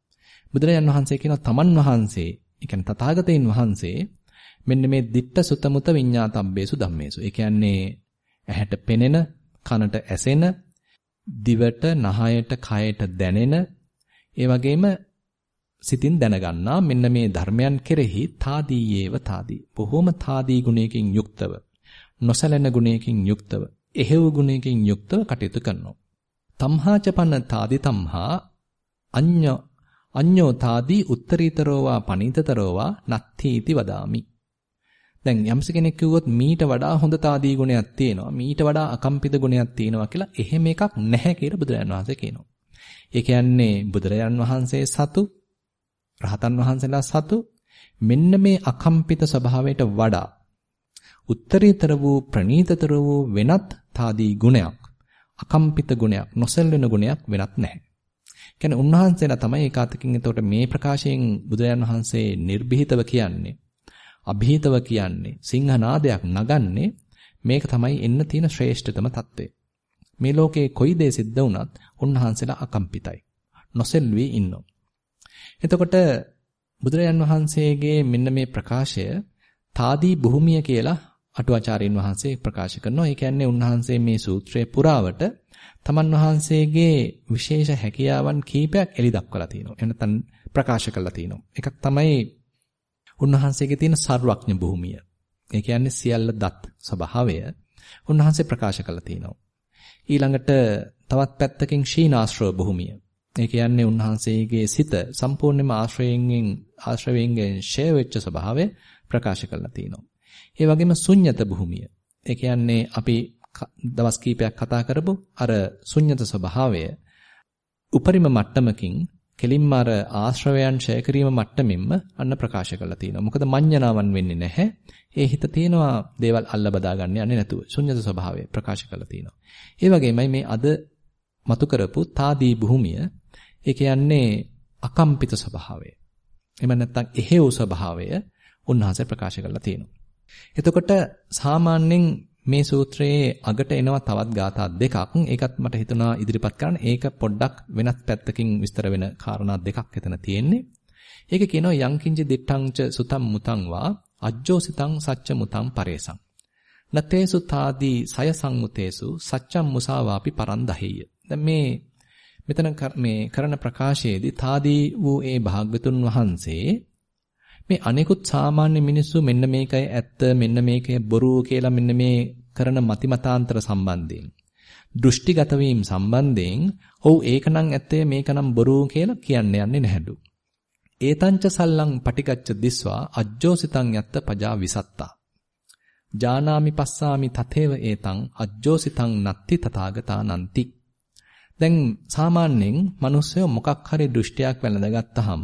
Speaker 1: බුදුරජාන් වහන්සේ කියනවා තමන් වහන්සේ, ඒ කියන්නේ තථාගතයන් වහන්සේ මෙන්න මේ දිත්ත සුතමුත විඤ්ඤාතබ්බේසු ධම්මේසු. ඒ කියන්නේ ඇහැට පෙනෙන, කනට ඇසෙන, දිවට, නහයට, කයට දැනෙන, ඒ වගේම සිතින් දැනගන්නා මෙන්න මේ ධර්මයන් කෙරෙහි తాදීයේව తాදී. බොහොම తాදී ගුණයකින් යුක්තව, නොසැලෙන ගුණයකින් යුක්තව එහෙව් ගුණයකින් යුක්තව කටයුතු කරනවා. තම්හාචපන తాදි තම්හා අඤ්ඤ අඤ්ඤෝ තාදී උත්තරීතරෝවා පනීතතරෝවා නත්ථීති වදාමි දැන් යම්ස කෙනෙක් කිව්වොත් මීට වඩා හොඳ තාදී ගුණයක් තියෙනවා මීට වඩා අකම්පිත ගුණයක් තියෙනවා කියලා එහෙම එකක් නැහැ කියලා බුදුරජාණන් වහන්සේ කියනවා. ඒ කියන්නේ බුදුරජාණන් වහන්සේ සතු රහතන් වහන්සේලා සතු මෙන්න මේ අකම්පිත ස්වභාවයට වඩා උත්තරීතර වූ ප්‍රණීතතර වූ වෙනත් තාදී ගුණයක් අකම්පිත ගුණයක් නොසැලෙන ගුණයක් වෙනත් නැහැ. කියන්නේ උන්වහන්සේලා තමයි ඒකාතකින් එතකොට මේ ප්‍රකාශයෙන් බුදුරජාන් වහන්සේ නිර්භීතව කියන්නේ અભීතව කියන්නේ සිංහනාදයක් නගන්නේ මේක තමයි එන්න තියෙන ශ්‍රේෂ්ඨතම தત્ත්වය. මේ ලෝකේ කොයි දේ සිද්ධ වුණත් උන්වහන්සේලා අකම්පිතයි. නොසෙල්වී ඉන්නෝ. එතකොට බුදුරජාන් වහන්සේගේ මෙන්න මේ ප්‍රකාශය තාදී භූමිය කියලා අටුවාචාරින් වහන්සේ ප්‍රකාශ කරනවා. ඒ කියන්නේ උන්වහන්සේ මේ සූත්‍රයේ පුරාවට තමන් වහන්සේගේ විශේෂ හැකියාවන් කීපයක් එලි දක්වලා තියෙනවා. එහෙම නැත්නම් ප්‍රකාශ කරලා තියෙනවා. එකක් තමයි උන්වහන්සේගේ තියෙන සර්වඥ භූමිය. ඒ කියන්නේ සියල්ල දත් ස්වභාවය උන්වහන්සේ ප්‍රකාශ කළා තියෙනවා. ඊළඟට තවත් පැත්තකින් ශීනාශ්‍රව භූමිය. ඒ කියන්නේ උන්වහන්සේගේ සිත සම්පූර්ණයෙන්ම ආශ්‍රයෙන් ආශ්‍රවයෙන් ෂය වෙච්ච ස්වභාවය ප්‍රකාශ කරලා තියෙනවා. ඒ වගේම ශුන්්‍යත භූමිය. ඒ කියන්නේ අපි දවස් කීපයක් කතා කරපු අර ශුන්්‍යත ස්වභාවය උපරිම මට්ටමකින් කෙලින්ම අර ආශ්‍රවයන් ඡය කිරීම මට්ටමින්ම අන්න ප්‍රකාශ කරලා තියෙනවා. මොකද මඤ්ඤණාවන් වෙන්නේ නැහැ. ඒ හිත තියෙනවා දේවල් අල්ල බදා ගන්න යන්නේ නැතුව. ශුන්්‍යත ස්වභාවය ප්‍රකාශ කරලා තියෙනවා. ඒ වගේමයි මේ අද මතු කරපු තාදී භූමිය ඒ කියන්නේ අකම්පිත ස්වභාවය. එහෙම නැත්නම් එහෙව් ස්වභාවය උන්වහන්සේ ප්‍රකාශ කරලා තියෙනවා. එතකොට සාමාන්‍යයෙන් මේ සූත්‍රයේ අගට එනවා තවත් ગાථා දෙකක්. ඒකත් මට හිතුණා ඉදිරිපත් කරන්න. ඒක පොඩ්ඩක් වෙනත් පැත්තකින් විස්තර වෙන කාරණා දෙකක් එතන තියෙන්නේ. ඒක කියනවා යංකින්ච දිත්තංච සුතම් මුතං වා අජ්ජෝසිතං සච්ච මුතං පරේසං. නතේසු තාදී සය සංමුතේසු සච්චම් මුසාවාපි පරන්දහෙය. දැන් මේ මෙතන මේ කරන ප්‍රකාශයේදී තාදී වූ ඒ භාග්‍යතුන් වහන්සේ මේ අනිකුත් සාමාන්‍ය මිනිස්සු මෙන්න මේකයි ඇත්ත මෙන්න මේකේ බොරු කියලා මෙන්න මේ කරන මතිමතාන්තර සම්බන්ධයෙන් දෘෂ්ටිගත වීම සම්බන්ධයෙන් ඔව් ඒකනම් ඇත්තේ මේකනම් බොරු කියලා කියන්න යන්නේ නැහැලු. ඒතංච සල්ලං පටිගච්ඡ දිස්වා අජ්ජෝසිතං යත්ත පජා විසත්තා. ජානාමි පස්සාමි තතේව ඒතං අජ්ජෝසිතං නත්ති තථාගතානන්ති. දැන් සාමාන්‍යයෙන් මිනිස්සු මොකක් හරි දෘෂ්ටියක් වැළඳගත්තාම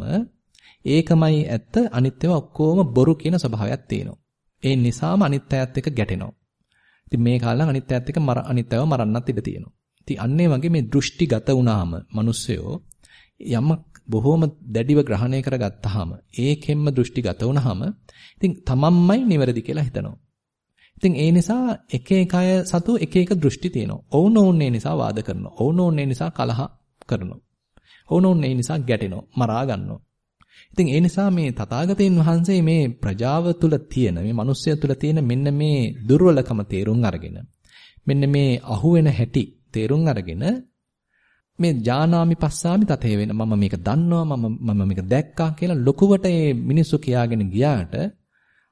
Speaker 1: ඒකමයි ඇත්ත අනිත් ඒවා ඔක්කොම බොරු කියන ස්වභාවයක් තියෙනවා. ඒ නිසාම අනිත් අයත් එක්ක ගැටෙනවා. ඉතින් මේ කාලෙන් අනිත් අයත් එක්ක මර අනිත් අයව මරන්නත් ඉඩ තියෙනවා. ඉතින් අන්න ඒ වගේ මේ දෘෂ්ටිගත වුණාම මිනිස්සයෝ යම් බොහෝම දැඩිව ග්‍රහණය කරගත්තාම ඒකෙන්ම දෘෂ්ටිගත වුණාම ඉතින් තමන්මයි නිවැරදි කියලා හිතනවා. ඉතින් ඒ නිසා එක එක අය සතු එක එක දෘෂ්ටි තියෙනවා. ඔවුනෝන් ඒ නිසා වාද කරනවා. ඔවුනෝන් ඒ නිසා කලහ කරනවා. ඔවුනෝන් ඒ නිසා ගැටෙනවා. මරා ගන්නවා. ඉතින් ඒ නිසා මේ තථාගතයන් වහන්සේ මේ ප්‍රජාව තුල තියෙන මේ මිනිස්සය තුල තියෙන මෙන්න මේ දුර්වලකම තේරුම් අරගෙන මෙන්න මේ අහුවෙන හැටි තේරුම් අරගෙන මේ ජානාමි පස්සාමි තතේ වෙන මම මේක දන්නවා මම මම මේක දැක්කා කියලා ලොකුවට මේ මිනිස්සු කියාගෙන ගියාට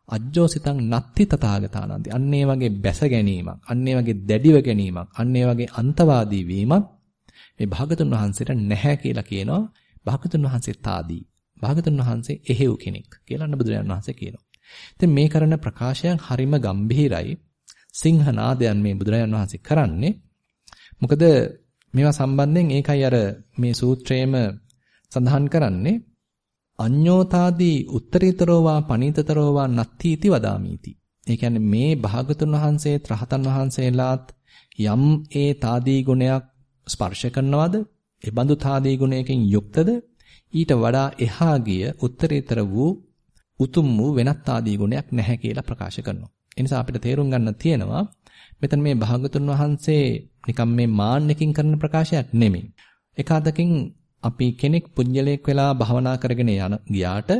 Speaker 1: අජ්ජෝසිතං නත්ති තථාගතානන්ති. අන්නේ වගේ බැස ගැනීමක් අන්නේ වගේ දැඩිව ගැනීමක් අන්නේ වගේ අන්තවාදී වීමක් මේ භාගතුන් වහන්සේට නැහැ කියලා කියනවා. භාගතුන් වහන්සේ තාදී භාගතුන් වහන්සේ එහෙව් කෙනෙක් කියලා අන්න බුදුරජාණන් වහන්සේ කියනවා. ඉතින් මේ කරන ප්‍රකාශයන් හරිම ගම්භීරයි. සිංහනාදයන් මේ බුදුරජාණන් වහන්සේ කරන්නේ. මොකද මේවා සම්බන්ධයෙන් ඒකයි අර මේ සූත්‍රයේම සඳහන් කරන්නේ අඤ්ඤෝතාදී උත්තරීතරෝ වා පණීතතරෝ වා නත්ථීති වදාමීති. ඒ කියන්නේ මේ භාගතුන් වහන්සේ ත්‍රහතන් වහන්සේලාත් යම් ඒ තාදී ගුණයක් ස්පර්ශ කරනවද? ඒ බඳු තාදී ගුණයකින් යුක්තද? ඊට වඩා එහා ගිය උත්තරීතර වූ උතුම් වූ වෙනත් ආදී ගුණයක් නැහැ කියලා ප්‍රකාශ කරනවා. ඒ නිසා අපිට තේරුම් ගන්න තියෙනවා මෙතන මේ භාගතුන් වහන්සේ නිකම් මේ මාන්නකින් කරන ප්‍රකාශයක් නෙමෙයි. එකාතකින් අපි කෙනෙක් පුජ්‍යලයක් වෙලා භවනා කරගෙන යන ගියාට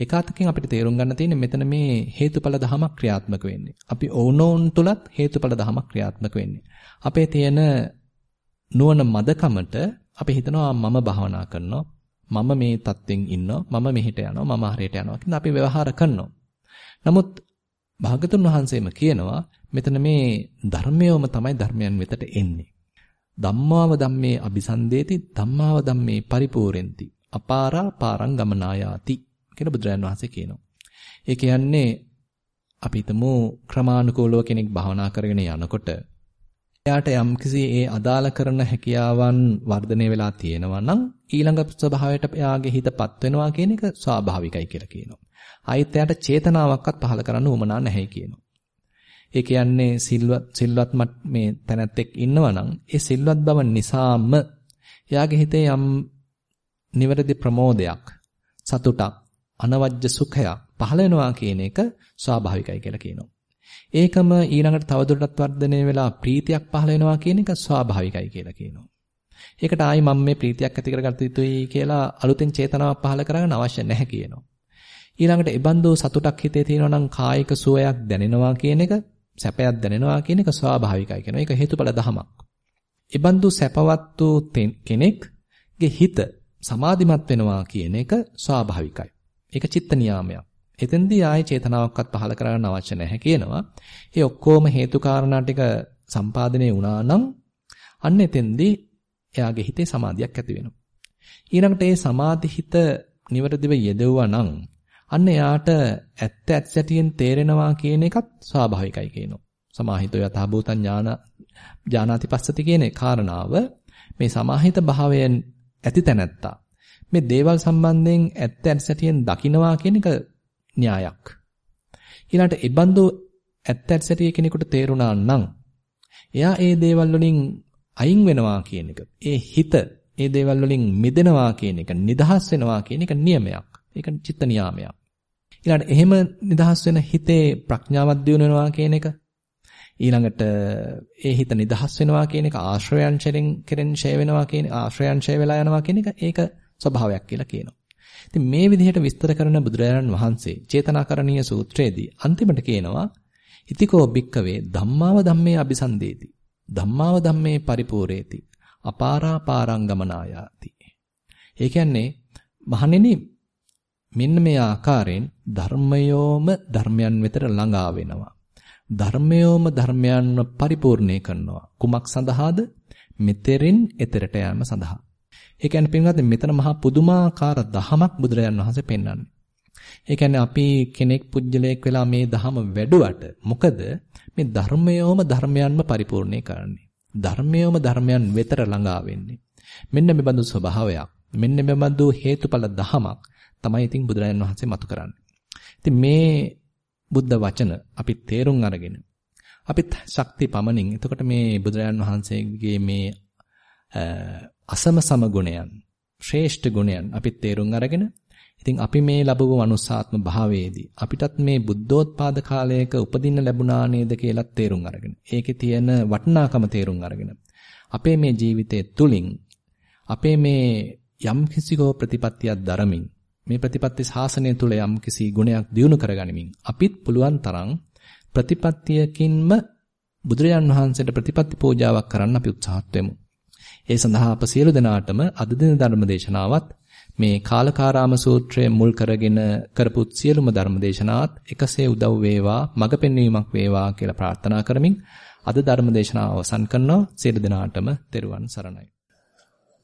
Speaker 1: එකාතකින් අපිට තේරුම් ගන්න තියෙන්නේ මෙතන මේ හේතුඵල ධමයක් ක්‍රියාත්මක වෙන්නේ. අපි ඕනෝන් තුලත් හේතුඵල ධමයක් ක්‍රියාත්මක වෙන්නේ. අපේ තියෙන නුවණ මදකමට අපි හිතනවා මම භවනා කරනවා මම මේ தත්වෙන් ඉන්නවා මම මෙහෙට යනවා මම හරියට යනවා කියන අපි ව්‍යවහාර කරනවා. නමුත් භාගතුන් වහන්සේම කියනවා මෙතන මේ ධර්මයවම තමයි ධර්මයන් වෙතට එන්නේ. ධම්මාව ධම්මේ අபிසන්දේති ධම්මාව ධම්මේ පරිපූර්ෙන්ති. අපාරා පාරං ගමනායාති කියලා බුදුරජාන් වහන්සේ කියනවා. ඒ කියන්නේ අපි හිතමු ක්‍රමානුකූලව කෙනෙක් භාවනා කරගෙන යනකොට එයාට යම්කිසි ඒ අදාළ කරන හැකියාවන් වර්ධනය වෙලා තියෙනවා නම් ඊළඟ ස්වභාවයට එයාගේ හිතපත් වෙනවා කියන එක ස්වාභාවිකයි කියලා කියනවා. ආයෙත් එයාට චේතනාවක්වත් පහළ කරන්න උවමනා නැහැ කියනවා. ඒ කියන්නේ සිල්වත් සිල්වත් මේ තැනැත්තෙක් ඉන්නවා නම් ඒ සිල්වත් බව නිසාම එයාගේ හිතේ යම් නිවැරදි ප්‍රමෝදයක් සතුටක් අනවජ්‍ය සුඛයක් පහළ වෙනවා කියන එක ස්වාභාවිකයි කියලා කියනවා. ඒකම ඊළඟට තවදුරටත් වර්ධනය වෙලා ප්‍රීතියක් පහළ වෙනවා කියන එක ස්වාභාවිකයි කියලා කියනවා. ඒකට ආයි මම මේ ප්‍රීතියක් ඇති කරගත්ත යුතුයි කියලා අලුතෙන් චේතනාවක් පහළ කරගන්න අවශ්‍ය නැහැ කියනවා. ඊළඟට ඒබඳු සතුටක් හිතේ තියෙනවා නම් කායික සුවයක් දැනෙනවා කියන එක සැපයක් දැනෙනවා කියන එක ස්වාභාවිකයි කියනවා. ඒක හේතුඵල ධමයක්. ඒබඳු සැපවත් වූ කෙනෙක්ගේ හිත සමාධිමත් වෙනවා කියන එක ස්වාභාවිකයි. ඒක චිත්ත නියාමයක්. එතෙන්දී ආයේ චේතනාවක්වත් පහල කරගන්න අවශ්‍ය නැහැ කියනවා. ඒ ඔක්කොම හේතු කාරණා ටික සම්පාදනය වුණා නම් අන්න එතෙන්දී එයාගේ හිතේ සමාධියක් ඇති වෙනවා. ඊළඟට ඒ සමාධි හිත නිවැරදිව යෙදුවා නම් අන්න එයාට ඇත්ත ඇත්තටියෙන් තේරෙනවා කියන එකත් ස්වාභාවිකයි කියනවා. සමාහිතෝ යථා භූතං ඥාන ඥානාති පස්සති කියන කාරණාව මේ සමාහිත භාවයෙන් ඇති තැනැත්තා. මේ දේවල් සම්බන්ධයෙන් ඇත්ත ඇත්තටියෙන් දකිනවා කියන එක න්‍යායක්. ඊළඟට ඉබඳු ඇත්ත ඇත්තටිය කෙනෙකුට තේරුණා නම් එයා ඒ දේවල් වලින් අයින් වෙනවා කියන එක. ඒ හිත ඒ දේවල් වලින් මිදෙනවා කියන එක, නිදහස් වෙනවා කියන එක නියමයක්. ඒක චිත්ත නියාමයක්. ඊළඟට එහෙම නිදහස් වෙන හිතේ ප්‍රඥාවක් දියුණු වෙනවා කියන එක ඊළඟට ඒ හිත නිදහස් වෙනවා කියන එක ආශ්‍රයයන් කෙරෙන් කෙරෙන් ඡය වෙනවා කියන ආශ්‍රයයන් ඡය වෙලා යනවා කියන එක ඒක ස්වභාවයක් කියලා කියනවා. ඉතින් මේ විදිහට විස්තර කරන බුදුරජාණන් වහන්සේ චේතනාකරණීය සූත්‍රයේදී අන්තිමට කියනවා ඉතිකෝ භික්කවේ ධම්මාව ධම්මේ අபிසන්දේති. ධම්මාව ධම්මේ පරිපූර්ණේති. අපාරා පාරංගමනායාති. ඒ කියන්නේ මහණෙනි මෙන්න මේ ආකාරයෙන් ධර්මයෝම ධර්මයන් වෙතට ළඟා වෙනවා. ධර්මයෝම ධර්මයන්ව පරිපූර්ණේ කරනවා. කුමක් සඳහාද? මෙතෙරින් එතරට යාම සඳහා. ඒ කියන්නේ පින්වත්නි මෙතන මහා පුදුමාකාර දහමක් බුදුරජාන් වහන්සේ පෙන්වන්නේ. ඒ කියන්නේ අපි කෙනෙක් පුජ්‍යලයක් වෙලා මේ දහම වැඩුවට මොකද මේ ධර්මයෝම ධර්මයන්ම පරිපූර්ණේ කරන්නේ. ධර්මයෝම ධර්මයන් වෙතට ළඟා වෙන්නේ. මෙන්න මේ බඳු ස්වභාවයක්. මෙන්න මේ බඳු හේතුඵල දහමක් තමයි ඉතින් බුදුරජාණන් වහන්සේ මතු කරන්නේ. ඉතින් මේ බුද්ධ වචන අපි තේරුම් අරගෙන අපිත් ශක්ති පමණින් එතකොට මේ බුදුරජාණන් වහන්සේගේ මේ අසම සම ගුණයන් ශ්‍රේෂ්ඨ ගුණයන් අපි තේරුම් අරගෙන ඉතින් අපි මේ ලැබුව මනුස්සාත්ම භාවයේදී අපිටත් මේ බුද්ධෝත්පාද කාලයක උපදින්න ලැබුණා නේද කියලා තේරුම් අරගෙන ඒකේ තියෙන වටිනාකම තේරුම් අරගෙන අපේ මේ ජීවිතයේ තුලින් අපේ මේ යම් කිසිකෝ ප්‍රතිපත්තියක් දරමින් මේ ප්‍රතිපත්ති ශාසනය තුල යම් කිසි ගුණයක් දියුණු කරගනිමින් අපිත් පුළුවන් තරම් ප්‍රතිපත්තියකින්ම බුදුරජාන් වහන්සේට ප්‍රතිපත්ති පූජාවක් කරන්න අපි උත්සාහත් වෙමු. ඒ සඳහා අප සියලු දෙනාටම අද දින ධර්ම දේශනාවත් මේ කාලකාරාම සූත්‍රය මුල් කරගෙන කරපු සියලුම ධර්ම දේශනාවත් එකසේ උදව් වේවා මඟ පෙන්වීමක් වේවා කියලා ප්‍රාර්ථනා කරමින් අද ධර්ම දේශනාව අවසන් කරනවා. සියලු දෙනාටම තෙරුවන් සරණයි.